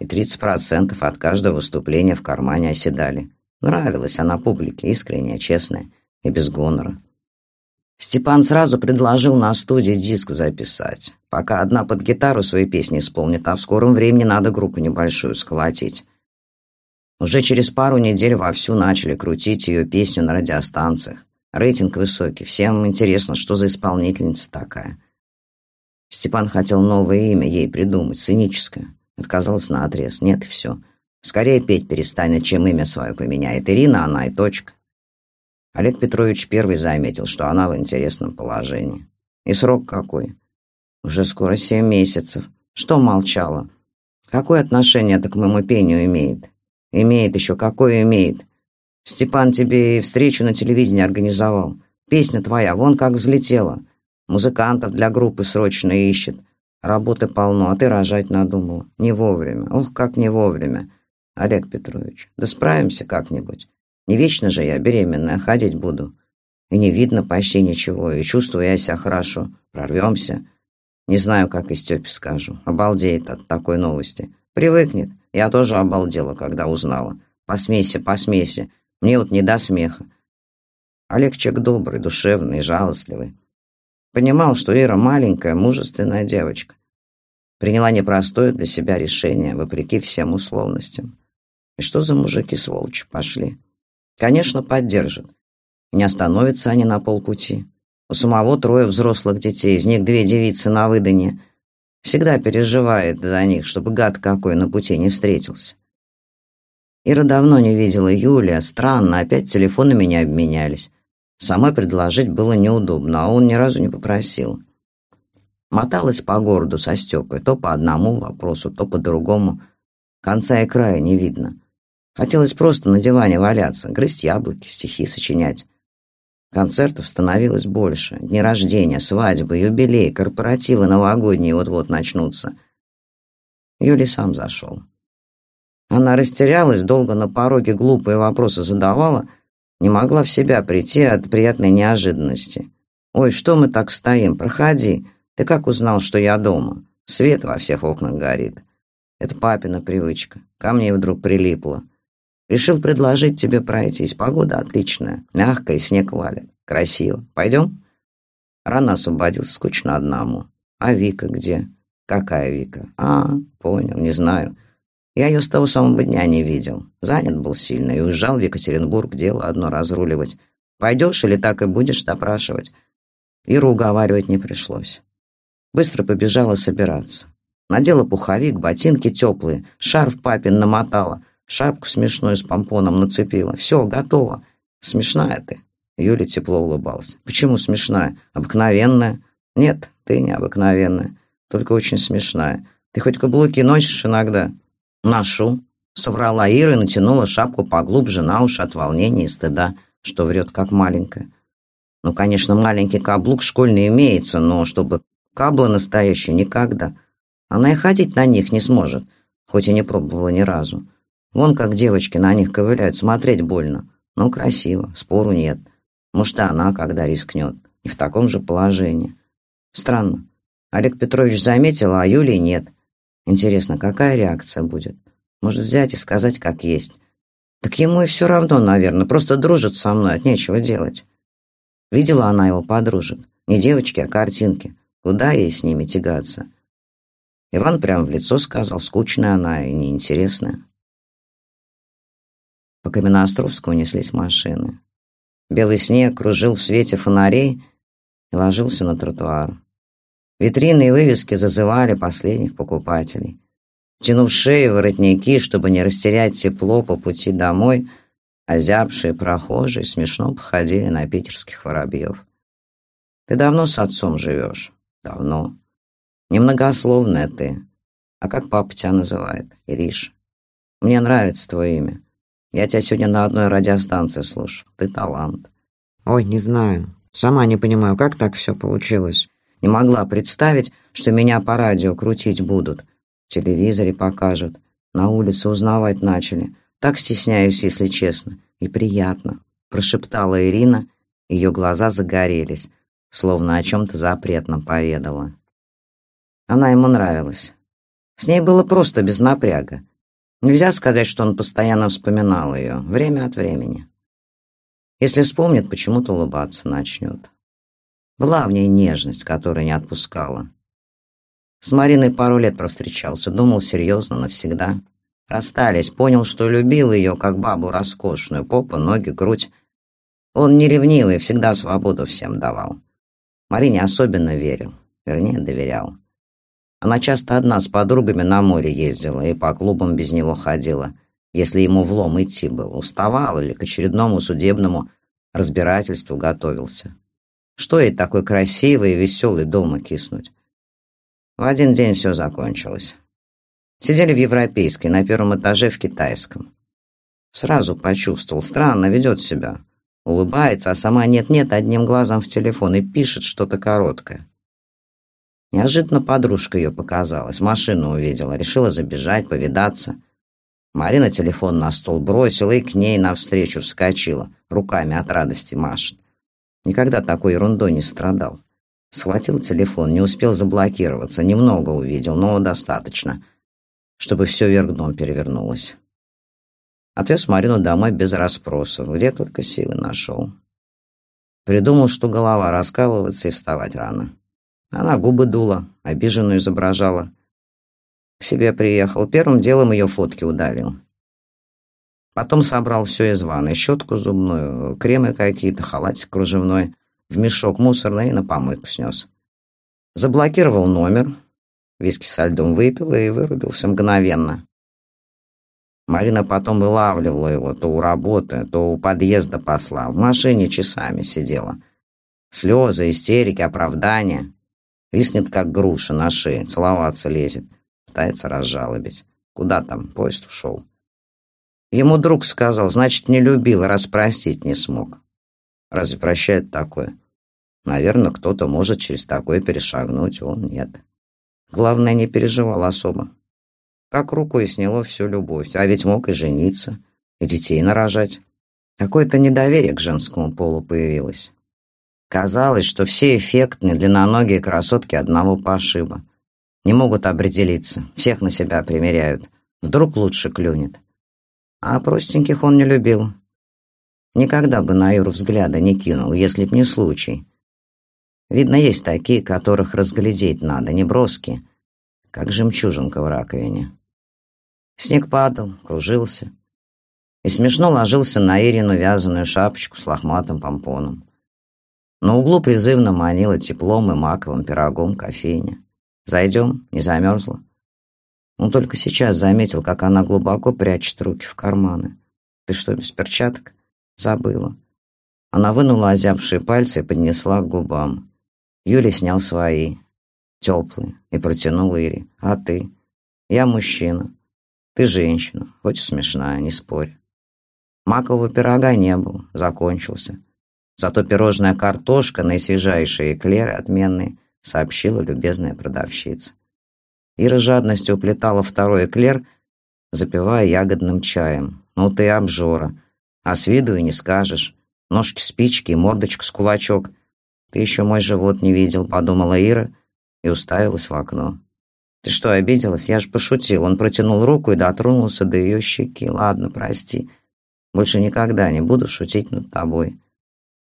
И 30% от каждого выступления в кармане оседали. Нравилась она публике, искренняя, честная и без гонора. Степан сразу предложил на студии диск записать. Пока одна под гитару свои песни исполнит, а в скором времени надо группу небольшую сколотить. Уже через пару недель вовсю начали крутить ее песню на радиостанциях. Рейтинг высокий, всем интересно, что за исполнительница такая. Степан хотел новое имя ей придумать, сценическое. Отказался на отрез. Нет, все. Скорее петь перестанет, чем имя свое поменяет. Ирина она и точка. Олег Петрович первый заметил, что она в интересном положении. И срок какой? Уже скоро семь месяцев. Что молчала? Какое отношение это к моему пению имеет? Имеет еще, какое имеет? Степан тебе и встречу на телевидении организовал. Песня твоя, вон как взлетела. Музыкантов для группы срочно ищет. Работы полно, а ты рожать надумала. Не вовремя. Ох, как не вовремя. Олег Петрович, да справимся как-нибудь. Не вечно же я беременная ходить буду. И не видно почти ничего, и чувствую я себя хорошо. Прорвемся. Не знаю, как и Степе скажу. Обалдеет от такой новости. Привыкнет. Я тоже обалдела, когда узнала. Посмейся, посмейся. Мне вот не до смеха. Олег человек добрый, душевный, жалостливый. Понимал, что Ира маленькая, мужественная девочка. Приняла непростое для себя решение, вопреки всем условностям. И что за мужики-сволочи пошли? Конечно, поддержат. Не остановятся они на полпути. У самого трое взрослых детей, из них две девицы на выданье. Всегда переживает за них, чтобы гад какой на пути не встретился. Ира давно не видела Юлия, странно, опять телефонами не обменялись. Самой предложить было неудобно, а он ни разу не попросил. Моталась по городу со Степой, то по одному вопросу, то по другому. Конца и края не видно. Хотелось просто на диване валяться, грызть яблоки, стихи сочинять. Концертов становилось больше. Дни рождения, свадьбы, юбилей, корпоративы новогодние вот-вот начнутся. Юлий сам зашел. Она растерялась, долго на пороге глупые вопросы задавала — не могла в себя прийти от приятной неожиданности. «Ой, что мы так стоим? Проходи. Ты как узнал, что я дома? Свет во всех окнах горит. Это папина привычка. Ко мне вдруг прилипла. Решил предложить тебе пройтись. Погода отличная. Мягкая, снег валит. Красиво. Пойдем?» Рано освободился, скучно одному. «А Вика где?» «Какая Вика?» «А, понял, не знаю». Я ее с того самого дня не видел. Занят был сильно и уезжал в Екатеринбург дело одно разруливать. Пойдешь или так и будешь допрашивать? Иру уговаривать не пришлось. Быстро побежала собираться. Надела пуховик, ботинки теплые, шарф папин намотала, шапку смешную с помпоном нацепила. Все, готово. Смешная ты. Юля тепло улыбался. Почему смешная? Обыкновенная? Нет, ты не обыкновенная, только очень смешная. Ты хоть каблуки носишь иногда? «Ношу», — соврала Ира и натянула шапку поглубже на уши от волнения и стыда, что врет как маленькая. Ну, конечно, маленький каблук школьный имеется, но чтобы каблы настоящие никогда. Она и ходить на них не сможет, хоть и не пробовала ни разу. Вон как девочки на них ковыляют, смотреть больно. Ну, красиво, спору нет. Может, и она, когда рискнет, и в таком же положении. Странно. Олег Петрович заметил, а Юлии нет. Интересно, какая реакция будет? Может, взять и сказать, как есть? Так ему и все равно, наверное, просто дружит со мной, от нечего делать. Видела она его подружек. Не девочки, а картинки. Куда ей с ними тягаться? Иван прямо в лицо сказал, скучная она и неинтересная. По Каменноостровскому неслись машины. Белый снег кружил в свете фонарей и ложился на тротуар. Витрины и вывески зазывали последних покупателей. Тянув шеи воротники, чтобы не растерять тепло по пути домой, озябшие прохожие смешно походили на питерских воробьев. «Ты давно с отцом живешь?» «Давно». «Немногословная ты. А как папа тебя называет?» «Ириш». «Мне нравится твое имя. Я тебя сегодня на одной радиостанции слушал. Ты талант». «Ой, не знаю. Сама не понимаю, как так все получилось. Не могла представить, что меня по радио крутить будут. В телевизоре покажут. На улице узнавать начали. Так стесняюсь, если честно. И приятно. Прошептала Ирина. Ее глаза загорелись, словно о чем-то запретном поведала. Она ему нравилась. С ней было просто без напряга. Нельзя сказать, что он постоянно вспоминал ее, время от времени. Если вспомнит, почему-то улыбаться начнет. Была в ней нежность, которая не отпускала. С Мариной пару лет провстречался, думал серьезно, навсегда. Расстались, понял, что любил ее, как бабу роскошную, попа, ноги, грудь. Он не ревнивый, всегда свободу всем давал. Марине особенно верил, вернее, доверял. Она часто одна с подругами на море ездила и по клубам без него ходила, если ему в лом идти было. Уставал или к очередному судебному разбирательству готовился. Что ей такой красивый и веселый дома киснуть? В один день все закончилось. Сидели в европейской, на первом этаже в китайском. Сразу почувствовал, странно ведет себя. Улыбается, а сама нет-нет, одним глазом в телефон и пишет что-то короткое. Неожиданно подружка ее показалась, машину увидела, решила забежать, повидаться. Марина телефон на стол бросила и к ней навстречу вскочила, руками от радости машет. Никогда такой ерундой не страдал. Схватил телефон, не успел заблокироваться, немного увидел, но достаточно, чтобы все вверх дном перевернулось. Отвез Марину домой без расспросов, где только силы нашел. Придумал, что голова раскалывается и вставать рано. Она губы дула, обиженную изображала. К себе приехал, первым делом ее фотки удалил. Потом собрал все из ванной, щетку зубную, кремы какие-то, халатик кружевной, в мешок мусорный и на помойку снес. Заблокировал номер, виски со льдом выпил и вырубился мгновенно. Марина потом вылавливала его то у работы, то у подъезда посла. В машине часами сидела. Слезы, истерики, оправдания. Виснет, как груша на шее, целоваться лезет. Пытается разжалобить. Куда там? Поезд ушел. Ему друг сказал, значит, не любил, раз не смог. Разве прощает такое? Наверное, кто-то может через такое перешагнуть, он нет. Главное, не переживал особо. Как рукой сняло всю любовь, а ведь мог и жениться, и детей нарожать. Какое-то недоверие к женскому полу появилось. Казалось, что все эффектные длинноногие красотки одного пошиба. Не могут определиться, всех на себя примеряют. Вдруг лучше клюнет. А простеньких он не любил. Никогда бы на Юру взгляда не кинул, если б не случай. Видно, есть такие, которых разглядеть надо, не броски, как жемчужинка в раковине. Снег падал, кружился. И смешно ложился на Ирину вязаную шапочку с лохматым помпоном. На углу призывно манила теплом и маковым пирогом кофейня. «Зайдем? Не замерзла?» Он только сейчас заметил, как она глубоко прячет руки в карманы. «Ты что, без перчаток?» «Забыла». Она вынула озябшие пальцы и поднесла к губам. Юля снял свои, теплые, и протянул Ире. «А ты?» «Я мужчина. Ты женщина, хоть и смешная, не спорь. Макового пирога не было, закончился. Зато пирожная картошка, наисвежайшие эклеры отменные, сообщила любезная продавщица. Ира жадностью уплетала второй эклер, запивая ягодным чаем. Ну ты обжора. А с виду и не скажешь. Ножки спички, мордочка с кулачок. Ты еще мой живот не видел, подумала Ира и уставилась в окно. «Ты что, обиделась? Я же пошутил». Он протянул руку и дотронулся до ее щеки. «Ладно, прости. Больше никогда не буду шутить над тобой».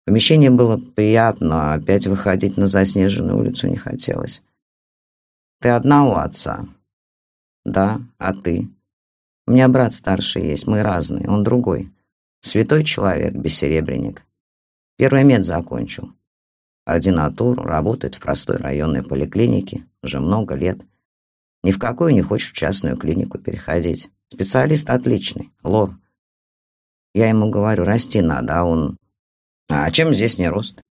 Помещение было приятно, а опять выходить на заснеженную улицу не хотелось. «Ты одна у отца?» «Да, а ты?» «У меня брат старший есть, мы разные, он другой. Святой человек, бессеребренник. Первый мед закончил. Ординатуру, работает в простой районной поликлинике уже много лет. Ни в какую не хочешь в частную клинику переходить. Специалист отличный, лор. Я ему говорю, расти надо, а он... А чем здесь не рост?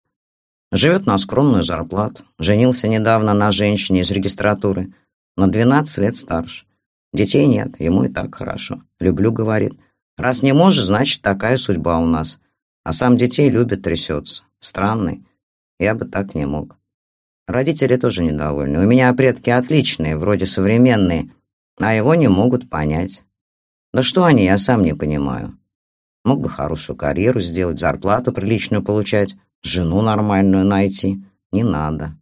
Живет на скромную зарплату. Женился недавно на женщине из регистратуры. На 12 лет старше. Детей нет, ему и так хорошо. Люблю, говорит. Раз не можешь, значит, такая судьба у нас. А сам детей любит, трясется. Странный. Я бы так не мог. Родители тоже недовольны. У меня предки отличные, вроде современные, а его не могут понять. Да что они, я сам не понимаю. Мог бы хорошую карьеру сделать, зарплату приличную получать, жену нормальную найти. Не надо.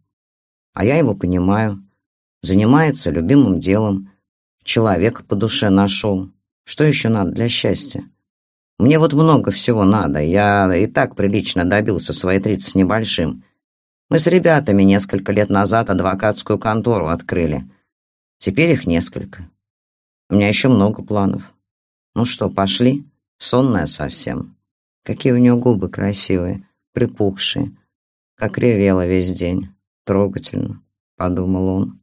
А я его понимаю. Занимается любимым делом. Человека по душе нашел. Что еще надо для счастья? Мне вот много всего надо. Я и так прилично добился свои тридцать с небольшим. Мы с ребятами несколько лет назад адвокатскую контору открыли. Теперь их несколько. У меня еще много планов. Ну что, пошли? Сонная совсем. Какие у нее губы красивые, припухшие. Как ревела весь день. Трогательно, подумал он.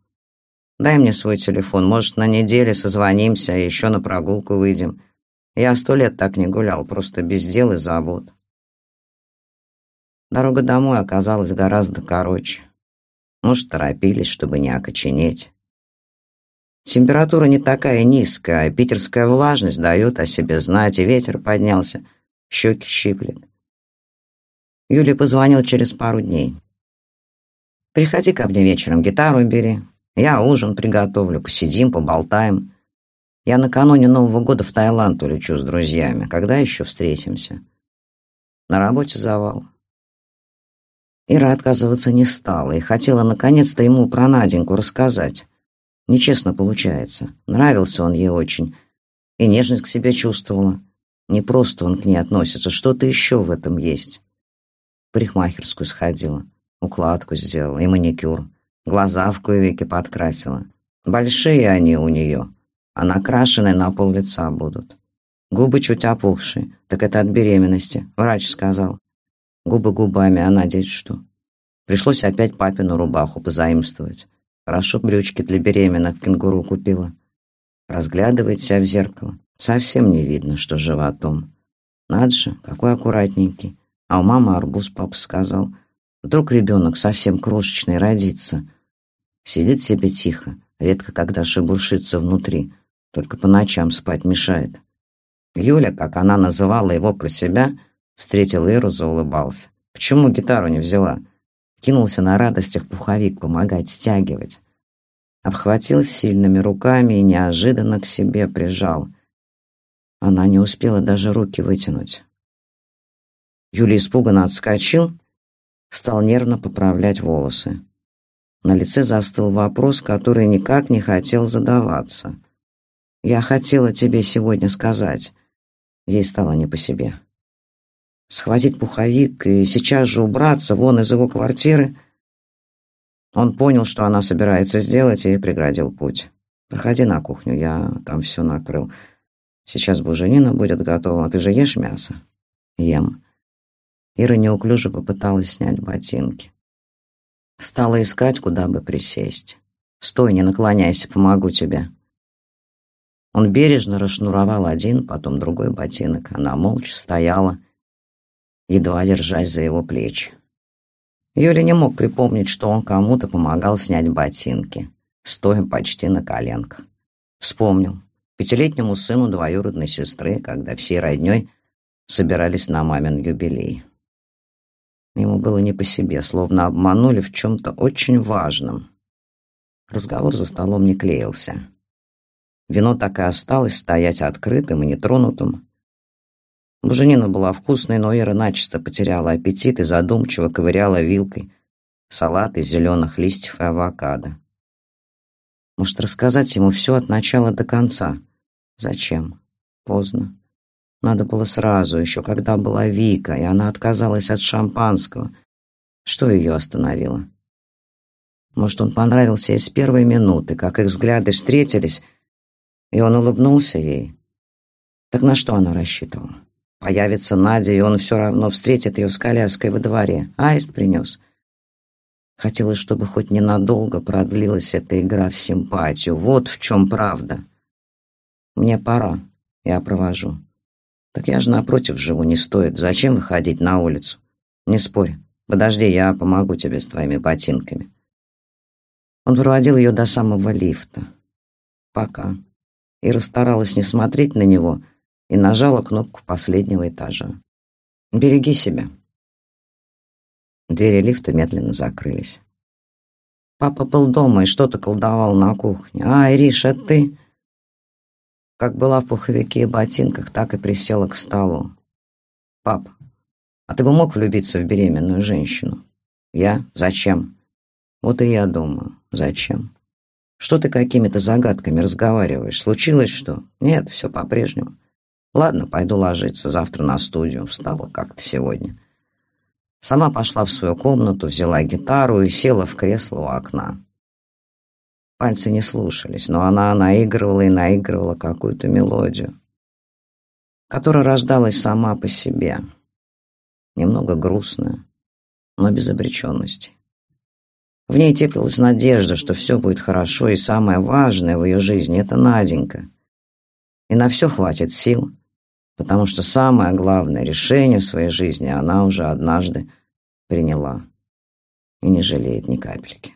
Дай мне свой телефон, может, на неделе созвонимся и еще на прогулку выйдем. Я сто лет так не гулял, просто без дел и забот. Дорога домой оказалась гораздо короче. Может, торопились, чтобы не окоченеть. Температура не такая низкая, а питерская влажность дает о себе знать, и ветер поднялся, щеки щиплет. Юлия позвонил через пару дней. «Приходи ко мне вечером, гитару бери. Я ужин приготовлю, посидим, поболтаем. Я накануне Нового года в Таиланд улечу с друзьями. Когда еще встретимся?» На работе завал. Ира отказываться не стала и хотела наконец-то ему про Наденьку рассказать. Нечестно получается. Нравился он ей очень. И нежность к себе чувствовала. Не просто он к ней относится, что-то еще в этом есть. В парикмахерскую сходила, укладку сделала и маникюр. Глаза в кое веки подкрасила. Большие они у нее, а накрашенные на пол лица будут. Губы чуть опухшие, так это от беременности, врач сказал. Губы губами, а надеть что? Пришлось опять папину рубаху позаимствовать. Хорошо брючки для беременных кенгуру купила. Разглядывает себя в зеркало. Совсем не видно, что животом. Надо же, какой аккуратненький. А у мамы арбуз папа сказал. Вдруг ребенок совсем крошечный родится. Сидит себе тихо, редко когда шебуршится внутри. Только по ночам спать мешает. Юля, как она называла его про себя, Встретил Иру, заулыбался. Почему гитару не взяла? Кинулся на радостях пуховик помогать стягивать. Обхватил сильными руками и неожиданно к себе прижал. Она не успела даже руки вытянуть. Юля испуганно отскочил, стал нервно поправлять волосы. На лице застыл вопрос, который никак не хотел задаваться. «Я хотела тебе сегодня сказать». Ей стало не по себе схватить пуховик и сейчас же убраться вон из его квартиры. Он понял, что она собирается сделать, и преградил путь. «Проходи на кухню, я там все накрыл. Сейчас буженина будет готова. Ты же ешь мясо?» «Ем». Ира неуклюже попыталась снять ботинки. Стала искать, куда бы присесть. «Стой, не наклоняйся, помогу тебе». Он бережно расшнуровал один, потом другой ботинок. Она молча стояла, едва держась за его плечи. Юля не мог припомнить, что он кому-то помогал снять ботинки, стоя почти на коленках. Вспомнил. Пятилетнему сыну двоюродной сестры, когда всей роднёй собирались на мамин юбилей. Ему было не по себе, словно обманули в чем-то очень важном. Разговор за столом не клеился. Вино так и осталось стоять открытым и нетронутым, Буженина была вкусной, но Ира начисто потеряла аппетит и задумчиво ковыряла вилкой салат из зеленых листьев и авокадо. Может, рассказать ему все от начала до конца? Зачем? Поздно. Надо было сразу, еще когда была Вика, и она отказалась от шампанского. Что ее остановило? Может, он понравился ей с первой минуты, как их взгляды встретились, и он улыбнулся ей. Так на что она рассчитывала? Появится Надя, и он все равно встретит ее с коляской во дворе. Аист принес. Хотелось, чтобы хоть ненадолго продлилась эта игра в симпатию. Вот в чем правда. Мне пора. Я провожу. Так я же напротив живу, не стоит. Зачем выходить на улицу? Не спорь. Подожди, я помогу тебе с твоими ботинками. Он проводил ее до самого лифта. Пока. И расстаралась не смотреть на него, — и нажала кнопку последнего этажа. «Береги себя». Двери лифта медленно закрылись. Папа был дома и что-то колдовал на кухне. «А, Ириша, ты...» Как была в пуховике и ботинках, так и присела к столу. «Пап, а ты бы мог влюбиться в беременную женщину?» «Я? Зачем?» «Вот и я думаю, зачем?» «Что ты какими-то загадками разговариваешь? Случилось что?» «Нет, все по-прежнему». Ладно, пойду ложиться, завтра на студию. Устала как-то сегодня. Сама пошла в свою комнату, взяла гитару и села в кресло у окна. Пальцы не слушались, но она наигрывала и наигрывала какую-то мелодию, которая рождалась сама по себе, немного грустная, но без обреченности. В ней теплилась надежда, что все будет хорошо, и самое важное в ее жизни — это Наденька. И на все хватит сил, потому что самое главное решение в своей жизни она уже однажды приняла и не жалеет ни капельки.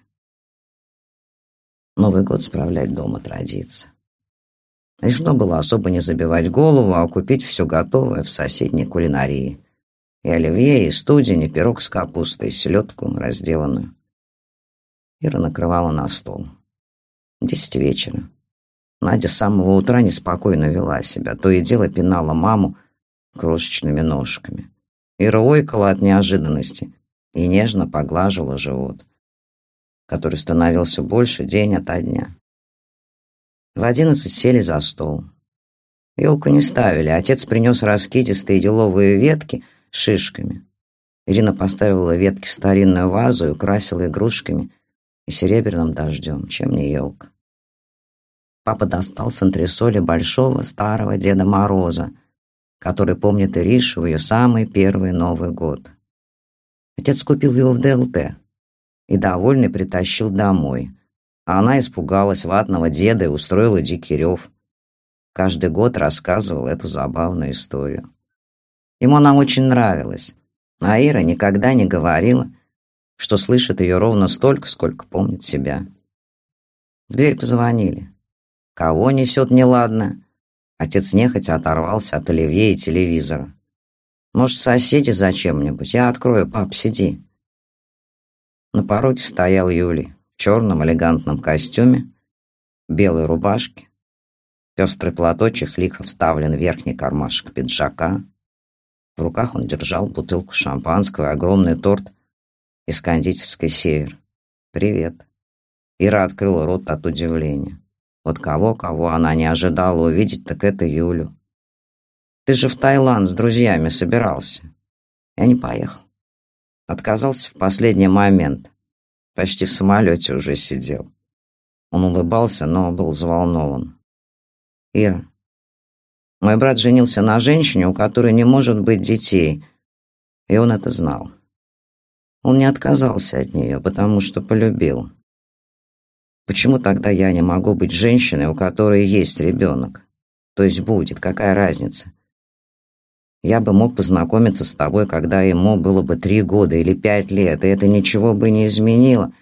Новый год справлять дома традиция. Решено было особо не забивать голову, а купить все готовое в соседней кулинарии. И оливье, и студень, и пирог с капустой, и селедку разделанную. Ира накрывала на стол. Десять вечера. Надя с самого утра неспокойно вела себя, то и дело пинала маму крошечными ножками. Ира ойкала от неожиданности и нежно поглаживала живот, который становился больше день ото дня. В одиннадцать сели за стол. Елку не ставили, отец принес раскидистые еловые ветки шишками. Ирина поставила ветки в старинную вазу и украсила игрушками – и серебряным дождем, чем не елка. Папа достал с антресоли большого старого Деда Мороза, который помнит Иришу в ее самый первый Новый год. Отец купил его в ДЛТ и, довольный, притащил домой, а она испугалась ватного деда и устроила дикий рев. Каждый год рассказывал эту забавную историю. Ему она очень нравилась, а Ира никогда не говорила, что слышит ее ровно столько, сколько помнит себя. В дверь позвонили. Кого несет неладно? Отец нехотя оторвался от оливье и телевизора. Может, соседи зачем-нибудь? Я открою, пап, сиди. На пороге стоял Юлий в черном элегантном костюме, белой рубашке, пестрый платочек лихо вставлен в верхний кармашек пиджака. В руках он держал бутылку шампанского и огромный торт из кондитерской «Север». «Привет». Ира открыла рот от удивления. Вот кого-кого она не ожидала увидеть, так это Юлю. «Ты же в Таиланд с друзьями собирался». Я не поехал. Отказался в последний момент. Почти в самолете уже сидел. Он улыбался, но был взволнован. «Ира, мой брат женился на женщине, у которой не может быть детей, и он это знал. Он не отказался от нее, потому что полюбил. Почему тогда я не могу быть женщиной, у которой есть ребенок? То есть будет, какая разница? Я бы мог познакомиться с тобой, когда ему было бы три года или пять лет, и это ничего бы не изменило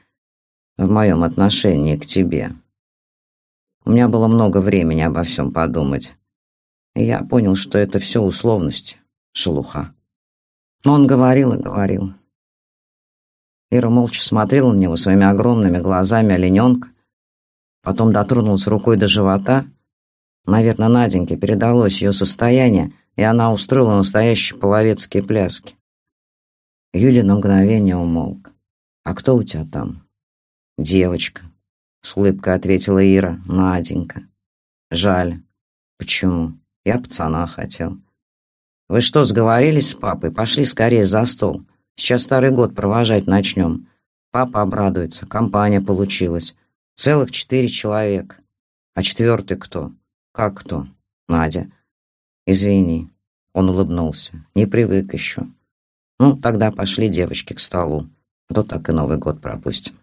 в моем отношении к тебе. У меня было много времени обо всем подумать. И я понял, что это все условности, шелуха. Но он говорил и говорил. Ира молча смотрела на него своими огромными глазами олененка, потом дотронулась рукой до живота. Наверное, Наденьке передалось ее состояние, и она устроила настоящие половецкие пляски. Юля на мгновение умолк. «А кто у тебя там?» «Девочка», — с улыбкой ответила Ира. «Наденька». «Жаль». «Почему? Я пацана хотел». «Вы что, сговорились с папой? Пошли скорее за стол. Сейчас Старый год провожать начнем. Папа обрадуется. Компания получилась. Целых четыре человека. А четвертый кто? Как кто? Надя. Извини. Он улыбнулся. Не привык еще. Ну, тогда пошли девочки к столу. А то так и Новый год пропустим.